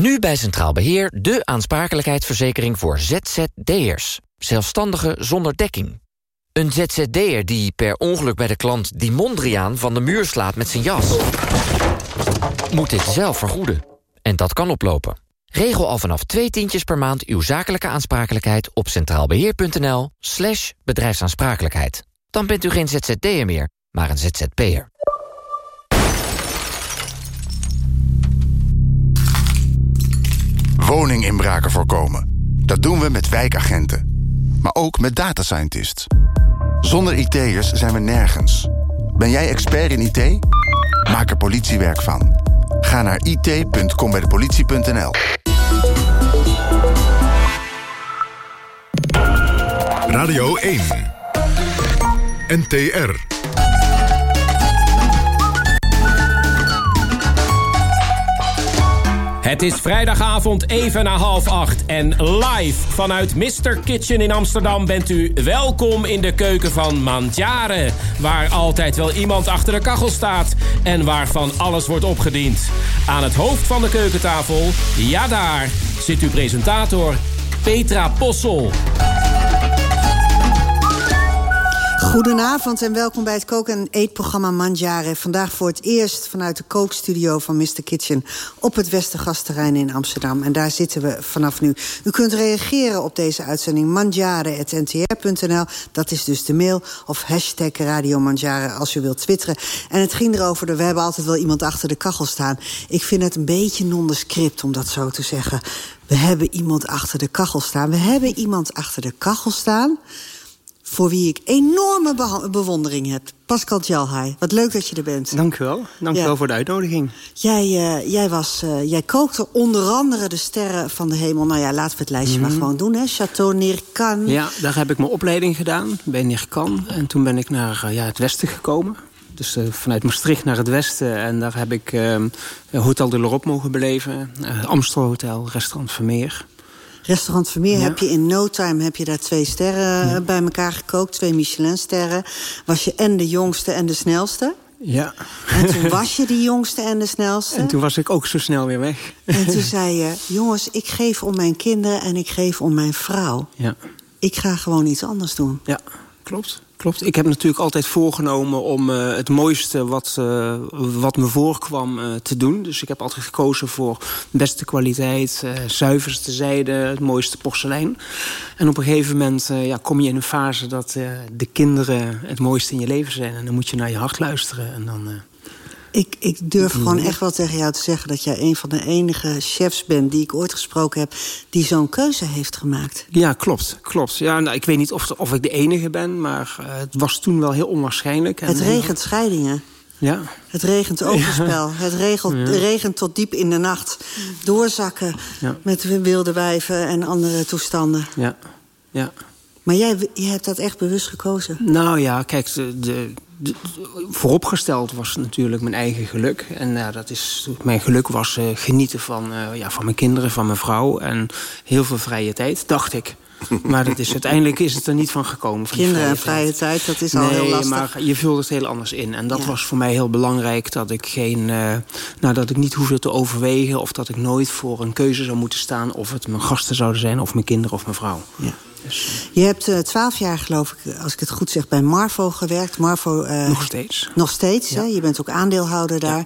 Nu bij Centraal Beheer de aansprakelijkheidsverzekering voor ZZD'ers. Zelfstandigen zonder dekking. Een ZZD'er die per ongeluk bij de klant die Mondriaan van de muur slaat met zijn jas. Moet dit zelf vergoeden. En dat kan oplopen. Regel al vanaf twee tientjes per maand uw zakelijke aansprakelijkheid op centraalbeheer.nl slash bedrijfsaansprakelijkheid. Dan bent u geen ZZD'er meer, maar een ZZP'er. Woninginbraken voorkomen. Dat doen we met wijkagenten. Maar ook met data scientists. Zonder IT'ers zijn we nergens. Ben jij expert in IT? Maak er politiewerk van. Ga naar it.combijdepolitie.nl Radio 1. NTR. Het is vrijdagavond even na half acht en live vanuit Mr. Kitchen in Amsterdam bent u welkom in de keuken van Mandjaren. Waar altijd wel iemand achter de kachel staat en waarvan alles wordt opgediend. Aan het hoofd van de keukentafel, ja daar, zit uw presentator Petra Possel. Goedenavond en welkom bij het koken- en eetprogramma Mandjaren. Vandaag voor het eerst vanuit de kookstudio van Mr. Kitchen... op het Westergasterrein in Amsterdam. En daar zitten we vanaf nu. U kunt reageren op deze uitzending mandjaren.ntr.nl. Dat is dus de mail. Of hashtag Radio als u wilt twitteren. En het ging erover, we hebben altijd wel iemand achter de kachel staan. Ik vind het een beetje nondescript om dat zo te zeggen. We hebben iemand achter de kachel staan. We hebben iemand achter de kachel staan voor wie ik enorme bewondering heb. Pascal Djalhai, wat leuk dat je er bent. Dank u wel. Dank Ja. wel voor de uitnodiging. Jij, eh, jij, was, eh, jij kookte onder andere de sterren van de hemel. Nou ja, laten we het lijstje maar Mhm. gewoon doen. Hè? Chateau Nircan. Ja, daar heb ik mijn opleiding gedaan bij Nirkan. En toen ben ik naar eh, ja, het westen gekomen. Dus vanuit Maastricht naar het westen. En daar heb ik eh, Hotel de l'Europe mogen beleven. Eh, Amstel Hotel, restaurant Vermeer. Restaurant Vermeer Ja. heb je in no time heb je daar twee sterren bij elkaar gekookt. Twee Michelin-sterren. Was je en de jongste en de snelste. Ja. En toen was je de jongste en de snelste. En toen was ik ook zo snel weer weg. En toen zei je, jongens, ik geef om mijn kinderen en ik geef om mijn vrouw. Ja. Ik ga gewoon iets anders doen. Ja, klopt. Klopt. Ik heb natuurlijk altijd voorgenomen om eh, het mooiste wat, eh, wat me voorkwam eh, te doen. Dus ik heb altijd gekozen voor beste kwaliteit, zuiverste zijde, het mooiste porselein. En op een gegeven moment ja, kom je in een fase dat de kinderen het mooiste in je leven zijn. En dan moet je naar je hart luisteren. En dan, Ik, ik durf Ja. gewoon echt wel tegen jou te zeggen... dat jij een van de enige chefs bent die ik ooit gesproken heb... die zo'n keuze heeft gemaakt. Ja, klopt. klopt. Ja, nou, ik weet niet of, of ik de enige ben, maar eh, het was toen wel heel onwaarschijnlijk. En- Het regent scheidingen. Ja. Het regent overspel. Ja. Het regelt, Ja. regent tot diep in de nacht. Doorzakken Ja. met wilde wijven en andere toestanden. Ja. ja. Maar jij, jij hebt dat echt bewust gekozen. Nou ja, kijk, de- vooropgesteld was natuurlijk mijn eigen geluk. En ja, dat is, mijn geluk was eh, genieten van, eh, ja, van mijn kinderen, van mijn vrouw... en heel veel vrije tijd, dacht ik. Maar dat is, uiteindelijk is het er niet van gekomen. Van Kinderen en vrije vrije tijd, dat is nee, al heel lastig. maar je vult het heel anders in. En dat Ja. was voor mij heel belangrijk dat ik geen, eh, nou, dat ik niet hoefde te overwegen of dat ik nooit voor een keuze zou moeten staan of het mijn gasten zouden zijn of mijn kinderen of mijn vrouw. Ja. Dus, Je hebt eh, twaalf jaar, geloof ik, als ik het goed zeg, bij Marvo gewerkt. Marvo, eh, nog steeds. Nog steeds, hè? Je bent ook aandeelhouder daar.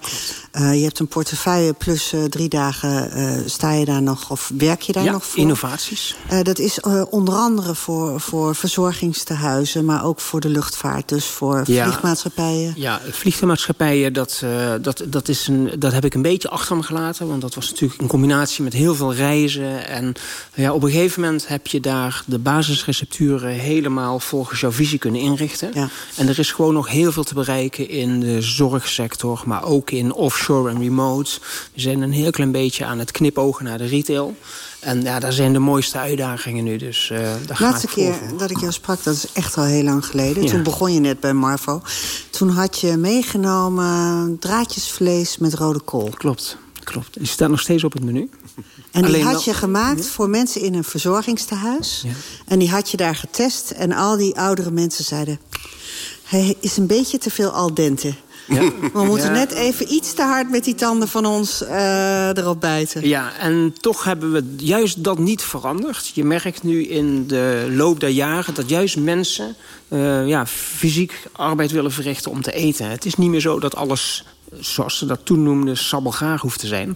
Eh, je hebt een portefeuille plus drie dagen sta je daar nog... of werk je daar ja, nog voor? innovaties. Dat is onder andere voor, voor verzorgingstehuizen... maar ook voor de luchtvaart, dus voor vliegmaatschappijen. Ja, vliegtuigmaatschappijen, dat, dat, dat, is een, dat heb ik een beetje achter me gelaten. Want dat was natuurlijk in combinatie met heel veel reizen. En ja, op een gegeven moment heb je daar de basisrecepturen... helemaal volgens jouw visie kunnen inrichten. Ja. En er is gewoon nog heel veel te bereiken in de zorgsector... maar ook in offshore en remote. We zijn een heel klein beetje aan het knipogen naar de retail. En ja, daar zijn de mooiste uitdagingen nu. Dus eh daar laatste keer voor. dat ik jou sprak, dat is echt al heel lang geleden. Ja. Toen begon je net bij Marvo. Toen had je meegenomen draadjesvlees met rode kool. Klopt, klopt. Die staat nog steeds op het menu. En die had je gemaakt voor mensen in een verzorgingstehuis. Ja. En die had je daar getest. En al die oudere mensen zeiden... hij is een beetje te veel al dente. We moeten Ja. net even iets te hard met die tanden van ons eh, erop bijten. Ja, en toch hebben we juist dat niet veranderd. Je merkt nu in de loop der jaren dat juist mensen eh, ja, fysiek arbeid willen verrichten om te eten. Het is niet meer zo dat alles, zoals ze dat toen noemden, sabbelgaar hoeft te zijn.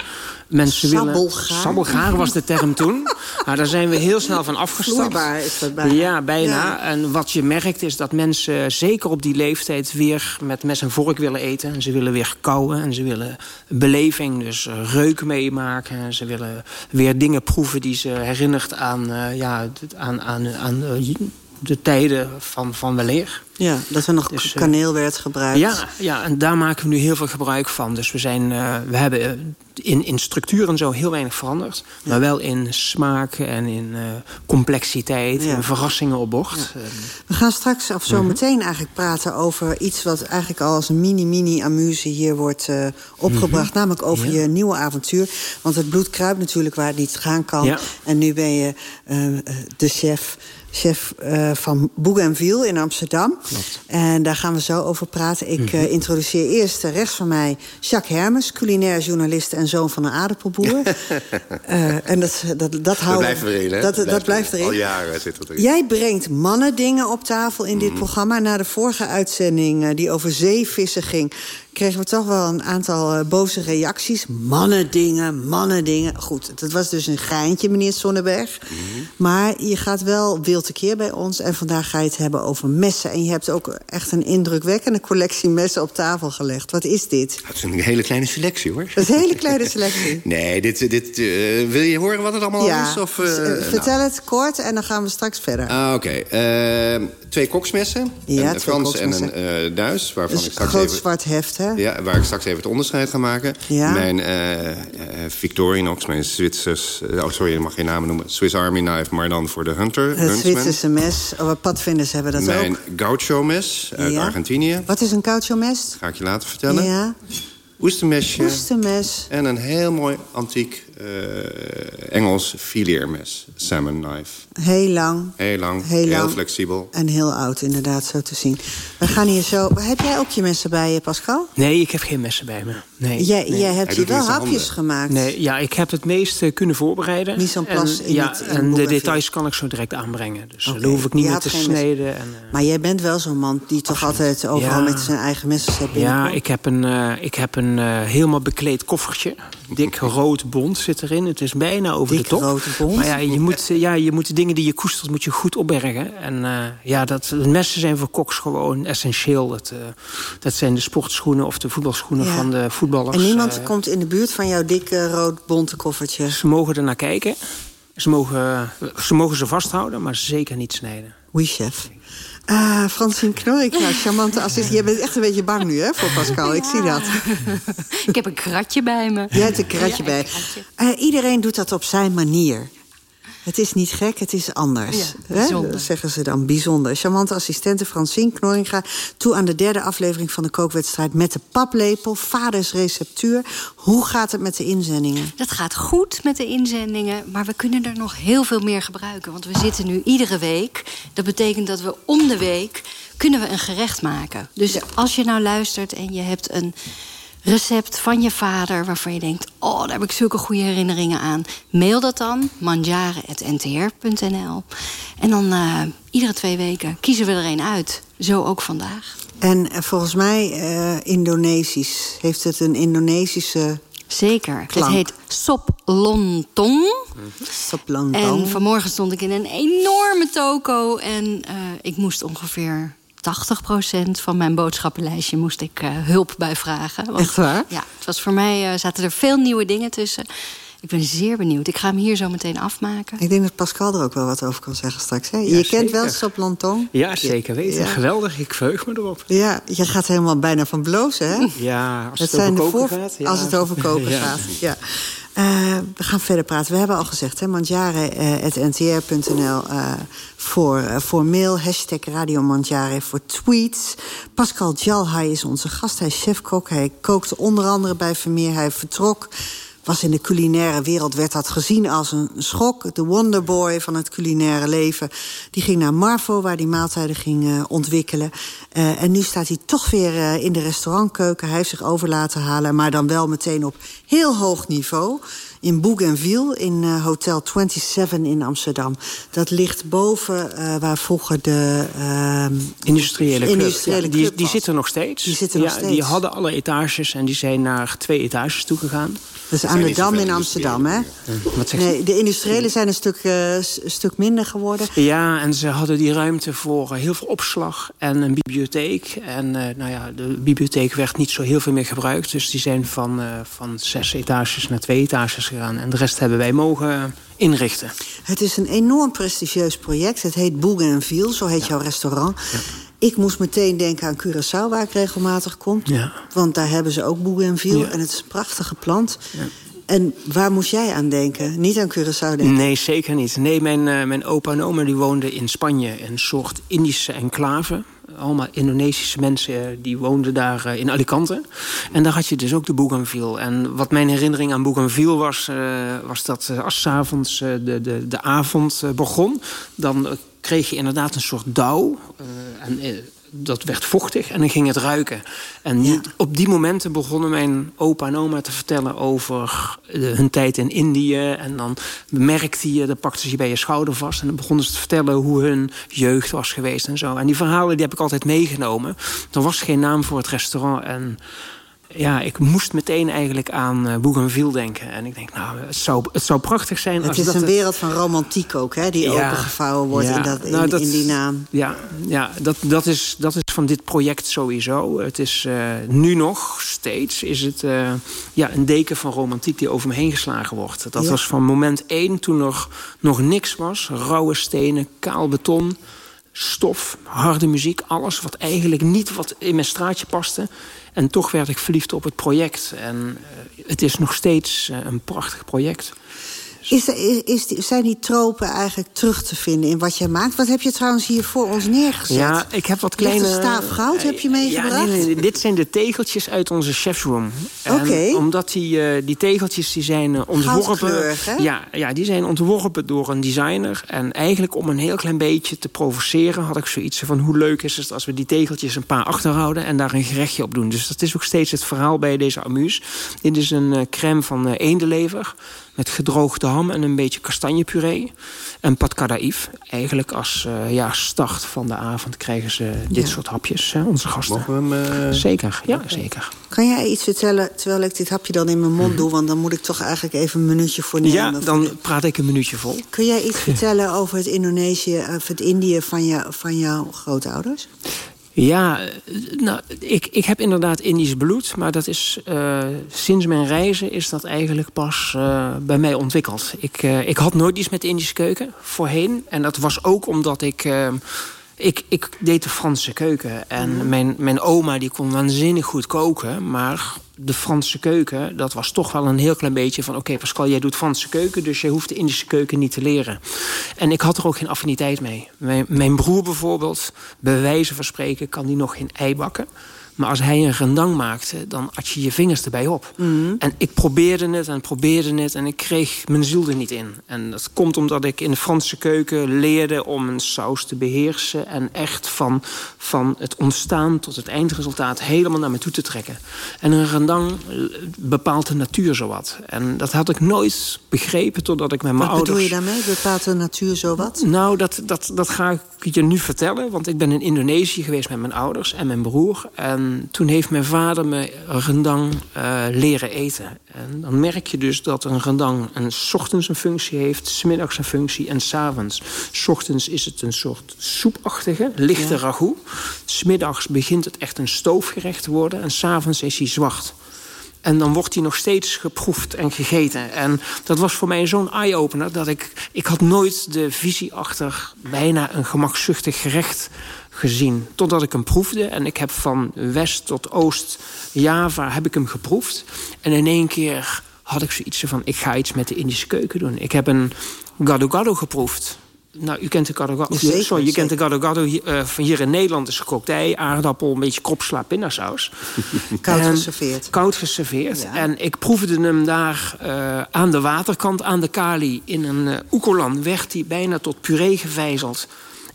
Mensen Sabbelgaar? willen. Sabbelgaar was de term toen. Maar daar zijn we heel snel van afgestapt. Vloeibaar is dat bijna. Ja, bijna. Ja. En wat je merkt is dat mensen, zeker op die leeftijd, weer met mes en vork willen eten. En ze willen weer kauwen en ze willen beleving, dus eh, reuk meemaken. En ze willen weer dingen proeven die ze herinnert aan, eh, ja, aan, aan, aan eh, de tijden van, van weleer. Ja, dat er nog Dus, eh, kaneel werd gebruikt. Ja, ja, en daar maken we nu heel veel gebruik van. Dus we, zijn, eh, we hebben eh, in, in structuur en zo heel weinig veranderd. Maar wel in smaak en in complexiteit Ja. en verrassingen op bocht. Eh, We gaan straks of zo Mhm. meteen eigenlijk praten over iets wat eigenlijk al als een mini-mini-amuse hier wordt eh, opgebracht. Mhm. Namelijk over Ja. je nieuwe avontuur. Want het bloed kruipt natuurlijk waar het niet gaan kan. Ja. En nu ben je de chef chef uh, van Bougainville in Amsterdam. En daar gaan we zo over praten. Ik uh, introduceer eerst rechts van mij Jacques Hermes... culinair journalist en zoon van een aardappelboer. uh, en dat, dat, dat, houden, blijft erin, hè? Dat, dat, dat blijft erin. Al jaren zit dat erin. Jij brengt mannendingen op tafel in dit Mm. programma. Na de vorige uitzending die over zeevissen ging kregen we toch wel een aantal uh, boze reacties. Mannendingen, mannendingen. Goed, dat was dus een geintje, meneer Sonneberg. Mm. Maar je gaat wel wild keer bij ons. En vandaag ga je het hebben over messen. En je hebt ook echt een indrukwekkende collectie messen op tafel gelegd. Wat is dit? Dat is een hele kleine selectie, hoor. Dat is een hele kleine selectie. nee, dit, dit, uh, wil je horen wat het allemaal ja, is? Of, uh, vertel nou. het kort en dan gaan we straks verder. Ah, Oké. Okay. Uh, twee koksmessen. Ja, een Frans en een Duits. Waarvan dus ik straks groot even, zwart heft, hè? Ja, waar ik straks even het onderscheid ga maken. Ja. Mijn uh, Victorinox, mijn Zwitsers... oh, sorry, je mag geen namen noemen. Swiss Army knife, maar dan voor de hunter. Het Zwitserse mes. Oh, padvinders hebben dat mijn ook. Mijn gaucho-mes uit ja. Argentinië. Wat is een gaucho-mes? Dat ga ik je laten vertellen. Ja. Oestermesje. Oestermes. En een heel mooi antiek Engels fileermes. Salmon knife. Heel lang. Heel lang. Heel, lang. flexibel. En heel oud, inderdaad, zo te zien. We gaan hier zo... Heb jij ook je messen bij je, Pascal? Nee, ik heb geen messen bij me. Nee, jij, nee. jij hebt hier wel hapjes handen. gemaakt. Nee, ja, ik heb het meeste kunnen voorbereiden. Mise en place en, in ja, het, in en de details kan ik zo direct aanbrengen. Dus okay. dan hoef ik niet meer te snijden. En, uh... Maar jij bent wel zo'n man die toch Absoluut. altijd overal ja. met zijn eigen messen zit Ja, ik heb een, uh, ik heb een uh, helemaal bekleed koffertje. Dik rood bont zit erin. Het is bijna over Dik de top. Rode bont. Maar ja, je moet, ja, je moet de dingen die je koestert moet je goed opbergen. En uh, ja, dat, messen zijn voor koks gewoon essentieel. Dat, uh, dat zijn de sportschoenen of de voetbalschoenen ja. van de voetballers. En niemand uh, komt in de buurt van jouw dikke rood-bonte koffertje? Ze mogen er naar kijken. Ze mogen, ze mogen ze vasthouden, maar zeker niet snijden. Oui, chef. Uh, Francine nou, charmante assistent. Jij bent echt een beetje bang nu, hè, voor Pascal. Ja. Ik zie dat. Ik heb een kratje bij me. Jij hebt een kratje ja, bij. Kratje. Uh, iedereen doet dat op zijn manier. Het is niet gek, het is anders. Ja? Zeggen ze dan, bijzonder. Charmante assistente Francine Knorringa... toe aan de derde aflevering van de kookwedstrijd... met de paplepel, vaders receptuur. Hoe gaat het met de inzendingen? Dat gaat goed met de inzendingen, maar we kunnen er nog heel veel meer gebruiken. Want we zitten nu iedere week. Dat betekent dat we om de week kunnen we een gerecht maken. Dus ja. als je nou luistert en je hebt een recept van je vader... waarvan je denkt, oh, daar heb ik zulke goede herinneringen aan. Mail dat dan, manjare.ntr.nl. En dan uh, iedere twee weken kiezen we er een uit. Zo ook vandaag. En uh, volgens mij uh, Indonesisch. Heeft het een Indonesische Zeker. Klank. Het heet sop lontong. Sop lontong. En vanmorgen stond ik in een enorme toko... en ik moest ongeveer 80% van mijn boodschappenlijstje moest ik uh, hulp bij vragen. Want, Echt waar? Ja, het was voor mij uh, zaten er veel nieuwe dingen tussen. Ik ben zeer benieuwd. Ik ga hem hier zo meteen afmaken. Ik denk dat Pascal er ook wel wat over kan zeggen straks. Hè? Ja, je zeker. kent wel Sop Lontong? Ja, zeker weten. Ja. Geweldig, ik verheug me erop. Ja, je gaat helemaal bijna van blozen, hè? Ja, als het, het over koken voor... gaat. Ja. Als het over koken ja. gaat, ja. Uh, we gaan verder praten. We hebben al gezegd, hè, mandjare.ntr.nl uh, voor, uh, voor mail. Hashtag Radio Mandjare voor tweets. Pascal Djalhai is onze gast. Hij is chefkok. Hij kookte onder andere bij Vermeer. Hij vertrok was in de culinaire wereld, werd dat gezien als een schok. De wonderboy van het culinaire leven. Die ging naar Marvo, waar die maaltijden ging uh, ontwikkelen. Uh, en nu staat hij toch weer uh, in de restaurantkeuken. Hij heeft zich over laten halen, maar dan wel meteen op heel hoog niveau. In Bougainville, in Hotel 27 in Amsterdam. Dat ligt boven waar vroeger de... Industriële club, industriële ja, club die, die zitten nog steeds. Die zitten ja, nog steeds. Die hadden alle etages en die zijn naar twee etages toegegaan. Is aan de Dam in Amsterdam, hè? Wat zeg nee, de industriële zijn een stuk, uh, stuk minder geworden. Ja, en ze hadden die ruimte voor heel veel opslag en een bibliotheek. En uh, nou ja, de bibliotheek werd niet zo heel veel meer gebruikt. Dus die zijn van, uh, van zes etages naar twee etages gegaan. En de rest hebben wij mogen inrichten. Het is een enorm prestigieus project. Het heet Bougainville, zo heet ja. jouw restaurant. Ja. Ik moest meteen denken aan Curaçao, waar ik regelmatig kom. Ja. Want daar hebben ze ook Bougainville. Ja. En het is een prachtige plant. Ja. En waar moest jij aan denken? Niet aan Curaçao denken? Nee, zeker niet. Nee, mijn, uh, mijn opa en oma die woonden in Spanje. Een soort Indische enclave. Allemaal Indonesische mensen die woonden daar uh, in Alicante. En daar had je dus ook de Bougainville. En wat mijn herinnering aan Bougainville was... Uh, was dat als s'avonds de, de, de avond begon... dan kreeg je inderdaad een soort dauw. Uh, en uh, dat werd vochtig en dan ging het ruiken. En ja. op die momenten begonnen mijn opa en oma te vertellen over de, hun tijd in Indië. En dan merkte je, dan pakten ze je bij je schouder vast. En dan begonnen ze te vertellen hoe hun jeugd was geweest en zo. En die verhalen die heb ik altijd meegenomen. Er was geen naam voor het restaurant. En ja, ik moest meteen eigenlijk aan uh, Bougainville denken. En ik denk, nou, het zou, het zou prachtig zijn... Het als is dat een wereld van romantiek ook, hè? Die ja, opengevouwen wordt ja, in, dat, in, nou, dat, in, die naam. Ja, ja dat, dat, is, dat is van dit project sowieso. Het is uh, nu nog steeds is het, uh, ja, een deken van romantiek die over me heen geslagen wordt. Dat ja. was van moment één, toen er nog niks was. Rauwe stenen, kaal beton stof, harde muziek, alles wat eigenlijk niet wat in mijn straatje paste. En toch werd ik verliefd op het project. En uh, het is nog steeds uh, een prachtig project. Is, is, zijn die tropen eigenlijk terug te vinden in wat jij maakt? Wat heb je trouwens hier voor ons neergezet? Ja, ik heb wat kleine... staaf goud heb je meegebracht? Ja, nee, nee, dit zijn de tegeltjes uit onze chefsroom. Oké. Okay. Omdat die, uh, die tegeltjes die zijn uh, ontworpen... Ja, ja, die zijn ontworpen door een designer. En eigenlijk om een heel klein beetje te provoceren... had ik zoiets van hoe leuk is het als we die tegeltjes een paar achterhouden... en daar een gerechtje op doen. Dus dat is ook steeds het verhaal bij deze amuse. Dit is een uh, crème van eendenlever met gedroogde ham en een beetje kastanjepuree. En pat kadaif. Eigenlijk als uh, ja, start van de avond krijgen ze dit ja. soort hapjes, hè, onze gasten. Mogen we hem, uh... Zeker, ja, okay. zeker. Kan jij iets vertellen terwijl ik dit hapje dan in mijn mond doe? Want dan moet ik toch eigenlijk even een minuutje voor nemen. Ja, dan praat ik een minuutje vol. Kun jij iets vertellen over het Indonesië of het Indië van, je, van jouw grootouders? Ja, nou, ik, ik heb inderdaad Indisch bloed. Maar dat is, uh, sinds mijn reizen is dat eigenlijk pas uh, bij mij ontwikkeld. Ik, uh, ik had nooit iets met Indische keuken voorheen. En dat was ook omdat ik... Ik, ik, deed de Franse keuken. En mm. mijn, mijn oma die kon waanzinnig goed koken. Maar de Franse keuken, dat was toch wel een heel klein beetje van... oké, okay, Pascal, jij doet Franse keuken... dus jij hoeft de Indische keuken niet te leren. En ik had er ook geen affiniteit mee. Mijn, mijn broer bijvoorbeeld, bij wijze van spreken... kan die nog geen ei bakken. Maar als hij een rendang maakte, dan at je je vingers erbij op. Mm. En ik probeerde het en probeerde het en ik kreeg mijn ziel er niet in. En dat komt omdat ik in de Franse keuken leerde om een saus te beheersen... en echt van, van het ontstaan tot het eindresultaat helemaal naar me toe te trekken. En een rendang bepaalt de natuur zowat. En dat had ik nooit begrepen totdat ik met mijn wat ouders... Wat bedoel je daarmee, bepaalt de natuur zowat? Nou, dat, dat, dat ga ik je nu vertellen. Want ik ben in Indonesië geweest met mijn ouders en mijn broer... En toen heeft mijn vader me rendang uh, leren eten. En dan merk je dus dat een rendang een ochtends een functie heeft... smiddags een functie en s'avonds. ochtends is het een soort soepachtige, lichte ja. ragout. Smiddags begint het echt een stoofgerecht te worden... en s'avonds is hij zwart. En dan wordt hij nog steeds geproefd en gegeten. En dat was voor mij zo'n eye-opener... dat ik, ik had nooit de visie achter bijna een gemakzuchtig gerecht gezien. Totdat ik hem proefde. En ik heb van west tot oost Java heb ik hem geproefd. En in één keer had ik zoiets van... ik ga iets met de Indische keuken doen. Ik heb een gado gado geproefd. Nou, u kent de gado gado. Sorry, je kent de gado gado van hier in Nederland. is gekookt ei, aardappel, een beetje kropsla, pindasaus. Koud geserveerd. Koud geserveerd. En ik proefde hem daar aan de waterkant, aan de Kali. In een uh, oekolan werd hij bijna tot puree gevijzeld.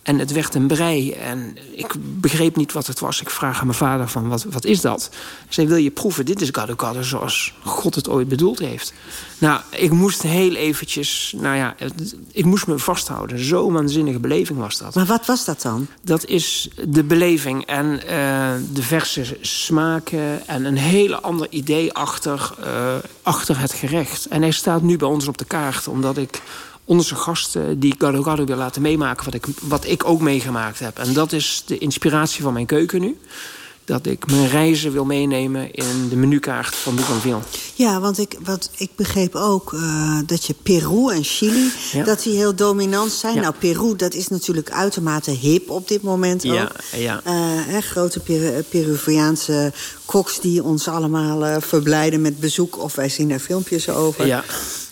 En het werd een brei. En ik begreep niet wat het was. Ik vraag aan mijn vader van, wat, wat is dat? Zei, wil je proeven? Dit is gado gado zoals God het ooit bedoeld heeft. Nou, ik moest heel eventjes... Nou ja, het- ik moest me vasthouden. Zo'n waanzinnige beleving was dat. Maar wat was dat dan? Dat is de beleving en eh, de verse smaken... en een hele ander idee achter, eh, achter het gerecht. En hij staat nu bij ons op de kaart, omdat ik onze gasten die gado gado wil laten meemaken... Wat ik, wat ik ook meegemaakt heb. En dat is de inspiratie van mijn keuken nu. Dat ik mijn reizen wil meenemen in de menukaart van Bougainville. Ja, want ik, wat, ik begreep ook eh, dat je Peru en Chili... Ja. dat die heel dominant zijn. Ja. Nou, Peru, dat is natuurlijk uitermate hip op dit moment ook. Ja, ja. Eh, hè, grote Peru- Peruviaanse koks die ons allemaal eh, verblijden met bezoek... of wij zien daar filmpjes over. Ja.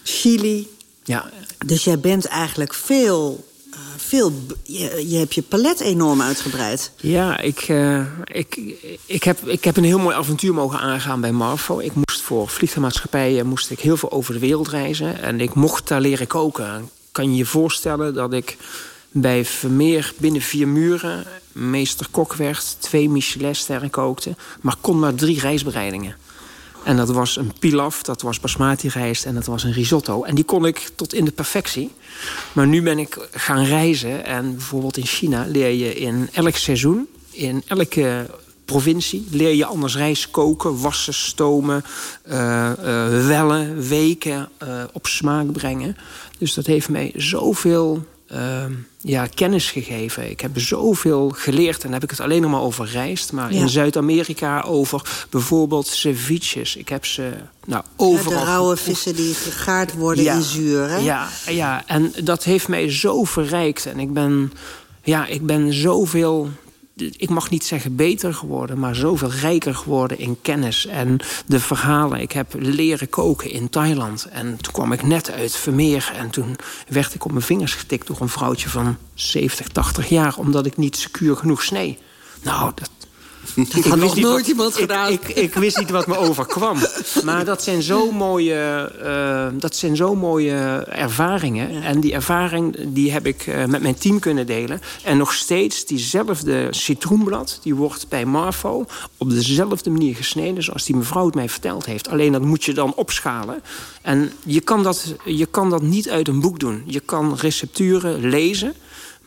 Chili. Ja, Dus jij bent eigenlijk veel... eh, veel je, hebt je palet enorm uitgebreid. Ja, ik, eh, ik, ik, heb, ik heb een heel mooi avontuur mogen aangaan bij Marfo. Ik moest voor vliegtuigmaatschappijen moest ik heel veel over de wereld reizen. En ik mocht daar leren koken. Kan je je voorstellen dat ik bij Vermeer binnen vier muren meester kok werd, twee Michelin-sterren kookte, maar kon maar drie rijstbereidingen. En dat was een pilaf, dat was basmati rijst en dat was een risotto. En die kon ik tot in de perfectie. Maar nu ben ik gaan reizen en bijvoorbeeld in China leer je in elk seizoen, in elke provincie, leer je anders rijst koken, wassen, stomen, uh, uh, wellen, weken, uh, op smaak brengen. Dus dat heeft mij zoveel Ehm, ja, kennis gegeven. Ik heb zoveel geleerd en dan heb ik het alleen nog maar over rijst. Maar Ja. in Zuid-Amerika over bijvoorbeeld ceviches. Ik heb ze nou, overal... de rauwe vissen die gegaard worden Ja. in zuur. Hè? Ja, ja, en dat heeft mij zo verrijkt. En ik ben, ja, ik ben zoveel, ik mag niet zeggen beter geworden... maar zoveel rijker geworden in kennis en de verhalen. Ik heb leren koken in Thailand. En toen kwam ik net uit Vermeer. En toen werd ik op mijn vingers getikt door een vrouwtje van 70, 80 jaar... omdat ik niet secuur genoeg snee. Nou, dat... Dat had nog nooit wat- iemand gedaan. Ik, ik, wist niet wat me overkwam. Maar dat zijn zo mooie, eh, dat zijn zo mooie ervaringen. En die ervaring die heb ik eh, met mijn team kunnen delen. En nog steeds diezelfde citroenblad... die wordt bij Marfo op dezelfde manier gesneden... zoals die mevrouw het mij verteld heeft. Alleen dat moet je dan opschalen. En je kan dat, je kan dat niet uit een boek doen. Je kan recepturen lezen...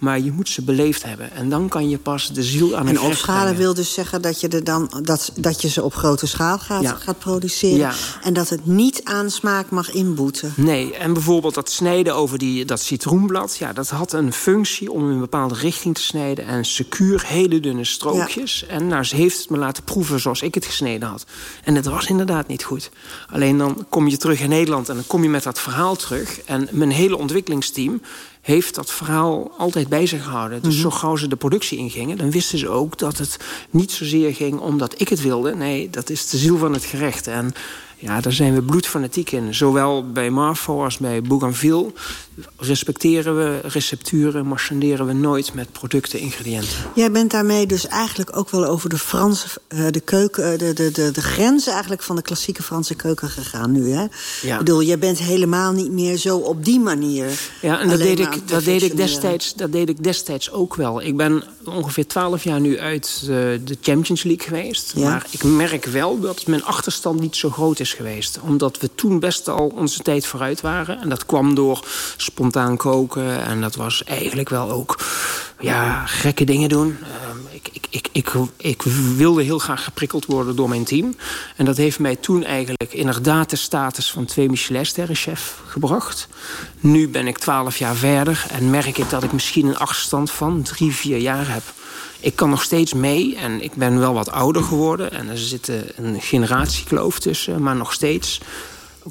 Maar je moet ze beleefd hebben. En dan kan je pas de ziel aan een En opschalen wil dus zeggen dat je, er dan, dat, dat je ze op grote schaal gaat, Ja. gaat produceren. Ja. En dat het niet aan smaak mag inboeten. Nee, en bijvoorbeeld dat snijden over die, dat citroenblad... Ja, dat had een functie om in een bepaalde richting te snijden... en secuur hele dunne strookjes. En nou, ze heeft het me laten proeven zoals ik het gesneden had. En het was inderdaad niet goed. Alleen dan kom je terug in Nederland en dan kom je met dat verhaal terug. En mijn hele ontwikkelingsteam heeft dat verhaal altijd bij zich gehouden. Dus zo gauw ze de productie ingingen... dan wisten ze ook dat het niet zozeer ging omdat ik het wilde. Nee, dat is de ziel van het gerecht. En ja, daar zijn we bloedfanatiek in. Zowel bij Marfo als bij Bougainville respecteren we recepturen... marchanderen we nooit met producten, ingrediënten. Jij bent daarmee dus eigenlijk ook wel over de Franse eh, de keuken, eh, de, de, de, de grenzen eigenlijk van de klassieke Franse keuken gegaan nu. Hè? Ja. Ik bedoel, jij bent helemaal niet meer zo op die manier. Ja, en dat deed, ik, dat, deed ik destijds, dat deed ik destijds ook wel. Ik ben ongeveer twaalf jaar nu uit eh, de Champions League geweest. Ja. Maar ik merk wel dat mijn achterstand niet zo groot is geweest. Omdat we toen best al onze tijd vooruit waren. En dat kwam door spontaan koken. En dat was eigenlijk wel ook ja, gekke dingen doen. Ehm, ik, ik, ik, ik, ik wilde heel graag geprikkeld worden door mijn team. En dat heeft mij toen eigenlijk inderdaad de status van twee Michelin-sterrenchef gebracht. Nu ben ik twaalf jaar verder en merk ik dat ik misschien een achterstand van drie, vier jaar heb. Ik kan nog steeds mee en ik ben wel wat ouder geworden. En er zit eh, een generatiekloof tussen, maar nog steeds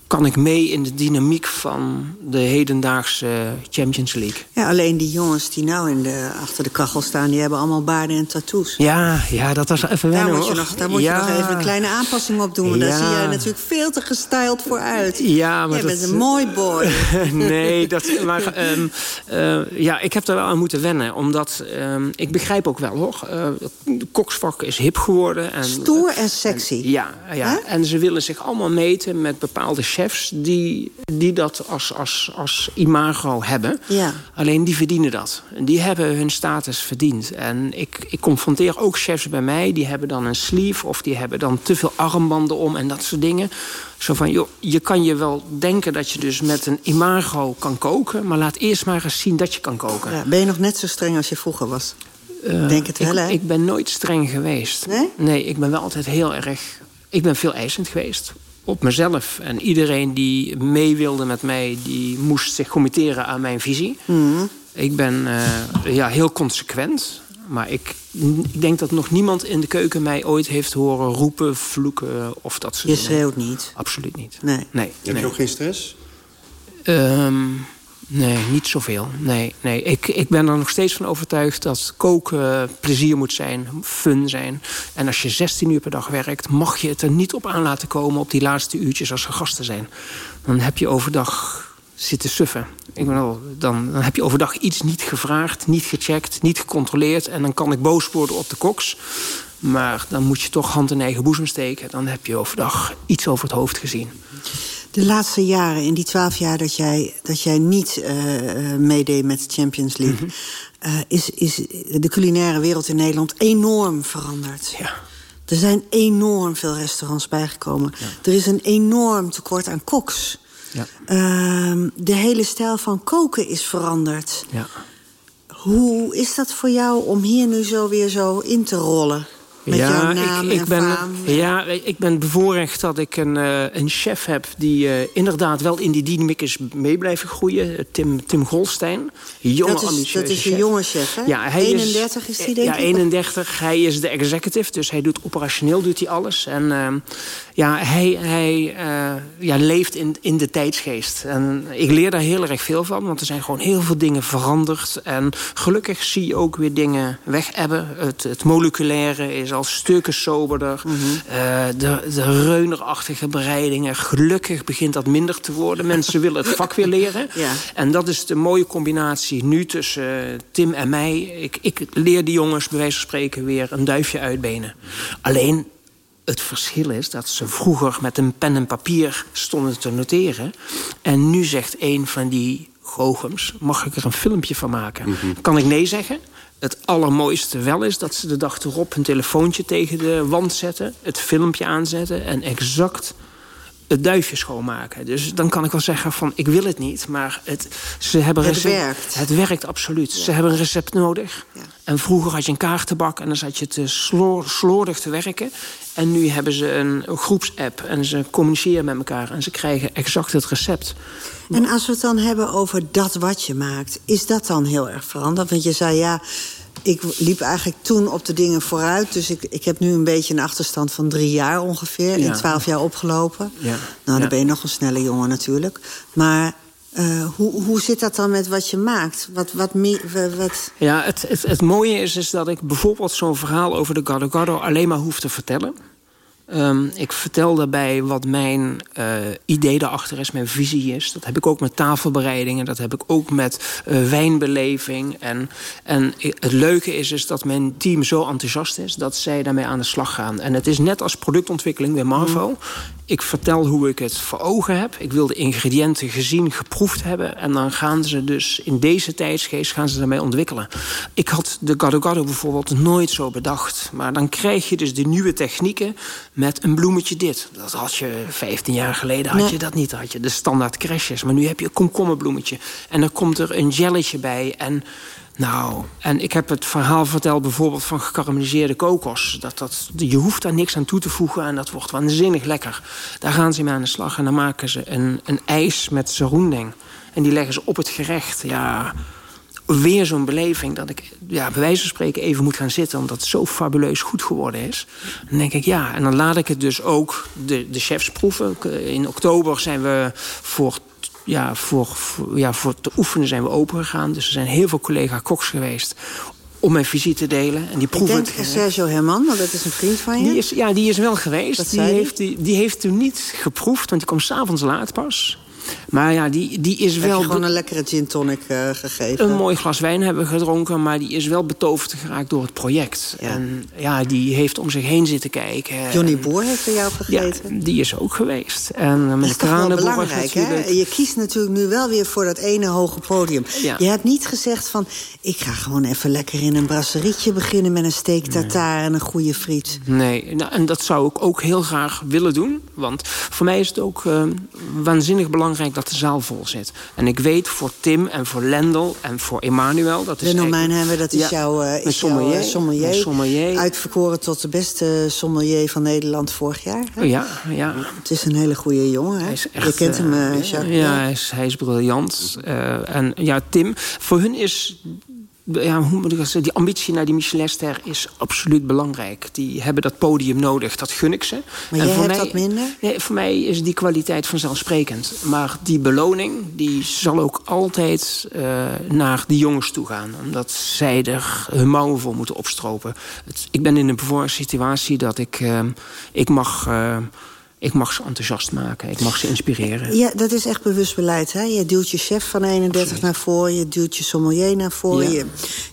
kan ik mee in de dynamiek van de hedendaagse Champions League. Ja, alleen die jongens die nou in de, achter de kachel staan... die hebben allemaal baarden en tattoos. Ja, ja dat was even Daar wennen moet, je nog, daar moet ja. je nog even een kleine aanpassing op doen. Daar zie jij natuurlijk veel te gestyled voor uit. Ja, maar Jij dat- bent een mooi boy. nee, dat, maar ehm, eh, ja, ik heb er wel aan moeten wennen. Omdat ehm, ik begrijp ook wel hoor. de koksvak is hip geworden. En, Stoer en sexy. ja, ja. en ze willen zich allemaal meten met bepaalde chefs die, die dat als, als, als imago hebben. Ja. Alleen die verdienen dat. En die hebben hun status verdiend. En ik, ik confronteer ook chefs bij mij, die hebben dan een sleeve of die hebben dan te veel armbanden om en dat soort dingen. Zo van, joh, je kan je wel denken dat je dus met een imago kan koken, maar laat eerst maar eens zien dat je kan koken. Ja, ben je nog net zo streng als je vroeger was? Eh, Denk het wel, ik, hè? ik ben nooit streng geweest. Nee? Nee, ik ben wel altijd heel erg... Ik ben veel eisend geweest. Op mezelf. En iedereen die mee wilde met mij... die moest zich committeren aan mijn visie. Mhm. Ik ben eh, ja, heel consequent. Maar ik, ik denk dat nog niemand in de keuken mij ooit heeft horen roepen, vloeken of dat soort Je dingen. schreeuwt niet. Absoluut niet. Nee. Nee. Heb nee. je ook geen stress? Ehm, nee, niet zoveel. Nee, nee. Ik, ik ben er nog steeds van overtuigd dat koken plezier moet zijn, fun zijn. En als je 16 uur per dag werkt, mag je het er niet op aan laten komen op die laatste uurtjes als er gasten zijn. Dan heb je overdag zitten suffen. Ik bedoel, dan, dan heb je overdag iets niet gevraagd, niet gecheckt, niet gecontroleerd. En dan kan ik boos worden op de koks. Maar dan moet je toch hand in eigen boezem steken. Dan heb je overdag iets over het hoofd gezien. De laatste jaren, in die twaalf jaar dat jij, dat jij niet uh, meedeed met de Champions League... Mm -hmm. uh, is, is de culinaire wereld in Nederland enorm veranderd. Ja. Er zijn enorm veel restaurants bijgekomen. Ja. Er is een enorm tekort aan koks. Ja. Uh, de hele stijl van koken is veranderd. Ja. Hoe is dat voor jou om hier nu zo weer zo in te rollen? Met ja, ik, ik en ben, faam. ja, ik ben bevoorrecht dat ik een, uh, een chef heb... die uh, inderdaad wel in die dynamiek is mee blijven groeien. Tim, Tim Golstein. Jonge, dat, is, dat is een jonge chef, hè? Ja, hij 31 is, die, denk ja, ik? 31. Hij is de executive, dus hij doet operationeel doet hij alles. En uh, ja, hij, hij ja, leeft in, in de tijdsgeest. En ik leer daar heel erg veel van, want er zijn gewoon heel veel dingen veranderd. En gelukkig zie je ook weer dingen weg hebben. Het, het moleculaire is al stukken soberder. Mhm. uh, de, de reunerachtige bereidingen. Gelukkig begint dat minder te worden. Mensen willen het vak weer leren. Ja. En dat is de mooie combinatie nu tussen uh, Tim en mij. Ik, ik leer die jongens bij wijze van spreken weer een duifje uitbenen. Alleen het verschil is dat ze vroeger met een pen en papier stonden te noteren. En nu zegt een van die goochems, mag ik er een filmpje van maken? Mhm. Kan ik nee zeggen? Het allermooiste wel is dat ze de dag erop een telefoontje tegen de wand zetten, het filmpje aanzetten en exact het duifje schoonmaken. Dus dan kan ik wel zeggen van ik wil het niet, maar het, ze hebben Het werkt. Het werkt absoluut. Ze hebben een recept nodig. En vroeger had je een kaartenbak en dan zat je te slo- slordig te werken. En nu hebben ze een groepsapp en ze communiceren met elkaar en ze krijgen exact het recept. En als we het dan hebben over dat wat je maakt... is dat dan heel erg veranderd? Want je zei ja, ik liep eigenlijk toen op de dingen vooruit. Dus ik, ik heb nu een beetje een achterstand van drie jaar ongeveer. In Ja. twaalf jaar opgelopen. Ja. Nou, dan ben je nog een snelle jongen natuurlijk. Maar eh, hoe, hoe zit dat dan met wat je maakt? Wat, wat, wat, Ja, het, het, het mooie is, is dat ik bijvoorbeeld zo'n verhaal over de Gado Gado alleen maar hoef te vertellen. Ehm, ik vertel daarbij wat mijn eh, idee daarachter is, mijn visie is. Dat heb ik ook met tafelbereidingen, dat heb ik ook met eh, wijnbeleving. En, en het leuke is, is dat mijn team zo enthousiast is dat zij daarmee aan de slag gaan. En het is net als productontwikkeling bij Marvo. Ik vertel hoe ik het voor ogen heb. Ik wil de ingrediënten gezien, geproefd hebben. En dan gaan ze dus in deze tijdsgeest gaan ze daarmee ontwikkelen. Ik had de gado gado bijvoorbeeld nooit zo bedacht. Maar dan krijg je dus de nieuwe technieken met een bloemetje dit. Dat had je 15 jaar geleden had je dat niet. Had je de standaard crashes. Maar nu heb je een komkommerbloemetje. En dan komt er een jelletje bij. En nou, en ik heb het verhaal verteld bijvoorbeeld van gekarameliseerde kokos. Dat, dat, je hoeft daar niks aan toe te voegen en dat wordt waanzinnig lekker. Daar gaan ze mee aan de slag en dan maken ze een, een ijs met zeroending. En die leggen ze op het gerecht. Ja, weer zo'n beleving dat ik ja, bij wijze van spreken even moet gaan zitten... omdat het zo fabuleus goed geworden is. Dan denk ik, ja, en dan laat ik het dus ook de, de chefs proeven. In oktober zijn we voor ja, voor, voor, ja, voor te oefenen zijn we open gegaan. Dus er zijn heel veel collega-koks geweest om mijn visie te delen. En die ik proeven denk het gerecht. Sergio Herman, want dat is een vriend van je. Die is, ja, die is wel geweest. Die? heeft, die, die heeft toen niet geproefd, want die kwam s'avonds laat pas. Maar ja, die, die is Heb wel... je gewoon een lekkere gin tonic eh, gegeven? Een mooi glas wijn hebben we gedronken, maar die is wel betoverd geraakt door het project. En ja, die heeft om zich heen zitten kijken. Johnny Boer heeft bij jou Ja, gegeten. die is ook geweest. En eh, met Dat is de toch wel kranenborg belangrijk, hè? natuurlijk. Je kiest natuurlijk nu wel weer voor dat ene hoge podium. Ja. Je hebt niet gezegd van... ik ga gewoon even lekker in een brasserietje beginnen... met een steak tartare en een goede friet. Nee, nou, en dat zou ik ook heel graag willen doen. Want voor mij is het ook eh, waanzinnig belangrijk dat de zaal vol zit. En ik weet voor Tim en voor Lendel en voor Emmanuel... Dat is Renaud eigenlijk- Mijnhemmer, dat is Ja, jouw, eh, mijn jouw eh, sommelier. Mijn sommelier. Uitverkoren tot de beste sommelier van Nederland vorig jaar. hè? Oh, ja, ja. Het is een hele goede jongen, hè? Hij is echt, Je kent hem, eh, eh, Jacques. Ja, hij is, hij is briljant. Eh, en ja, Tim, voor hun is... Ja, hoe moet ik dat zeggen? Die ambitie naar die Michelinster is absoluut belangrijk. Die hebben dat podium nodig, dat gun ik ze. Maar En jij voor hebt mij, dat minder? Nee, voor mij is die kwaliteit vanzelfsprekend. Maar die beloning die zal ook altijd eh, naar die jongens toe gaan. Omdat zij er hun mouwen voor moeten opstropen. Het- ik ben in een bevoorrechte situatie dat ik... eh, ik mag... eh, Ik mag ze enthousiast maken, ik mag ze inspireren. Ja, dat is echt bewust beleid. Hè? Je duwt je chef van 31 naar voren, je duwt je sommelier naar voren... Je,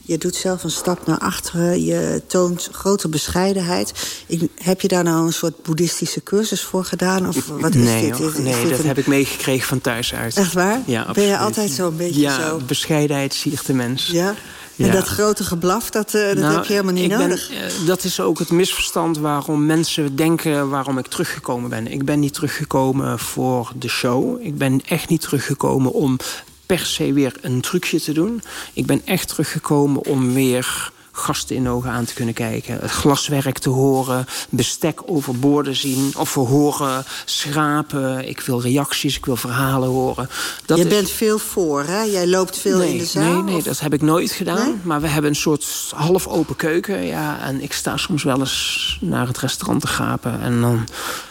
je doet zelf een stap naar achteren, je toont grote bescheidenheid. Ik, heb je daar nou een soort boeddhistische cursus voor gedaan? Of wat is nee, dit? Is, nee, dat heb ik meegekregen van thuis uit. Echt waar? Ja, absoluut. Ben je altijd zo'n beetje ja, zo? bescheidenheid siert de mens. Ja? En Ja. dat grote geblaf, dat, eh, dat Nou, heb je helemaal niet ben, nodig. eh, dat is ook het misverstand waarom mensen denken waarom ik teruggekomen ben. Ik ben niet teruggekomen voor de show. Ik ben echt niet teruggekomen om per se weer een trucje te doen. Ik ben echt teruggekomen om weer gasten in de ogen aan te kunnen kijken. Het glaswerk te horen, bestek over borden zien of horen, schrapen. Ik wil reacties, ik wil verhalen horen. Dat je is- bent veel voor, hè? Jij loopt veel nee, in de zaal? Nee, nee, of- dat heb ik nooit gedaan. Nee? Maar we hebben een soort half open keuken. Ja, en ik sta soms wel eens naar het restaurant te gapen. En dan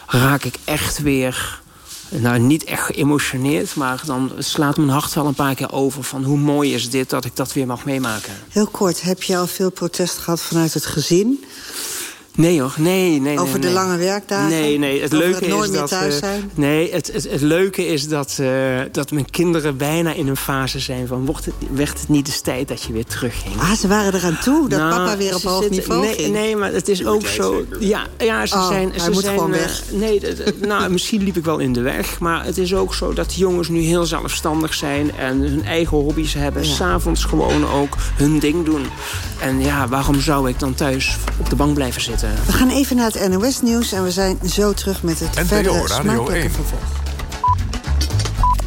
raak ik echt weer... Nou, niet echt geëmotioneerd, maar dan slaat mijn hart wel een paar keer over... van hoe mooi is dit dat ik dat weer mag meemaken. Heel kort, heb je al veel protest gehad vanuit het gezin? Nee hoor, nee, nee. Over nee, de nee. lange werkdagen? Nee, nee. Het Over leuke het nooit is meer dat. thuis eh, zijn? nee, het, het, het leuke is dat, eh, dat mijn kinderen bijna in een fase zijn van. Wordt het, werd het niet eens tijd dat je weer terugging? Ah, ze waren eraan toe dat Nou, papa weer op hoog zitten- niveau nee, ging. Nee, maar het is ook zo. Ja, ja ze Oh, zijn. hij ze moet zijn, gewoon eh, weg. nee, nou, misschien liep ik wel in de weg. Maar het is ook zo dat de jongens nu heel zelfstandig zijn. En hun eigen hobby's hebben. Ja. S'avonds gewoon ook hun ding doen. En ja, waarom zou ik dan thuis op de bank blijven zitten? We gaan even naar het NOS-nieuws en we zijn zo terug met het NPO verdere Radio smakelijke 1. vervolg.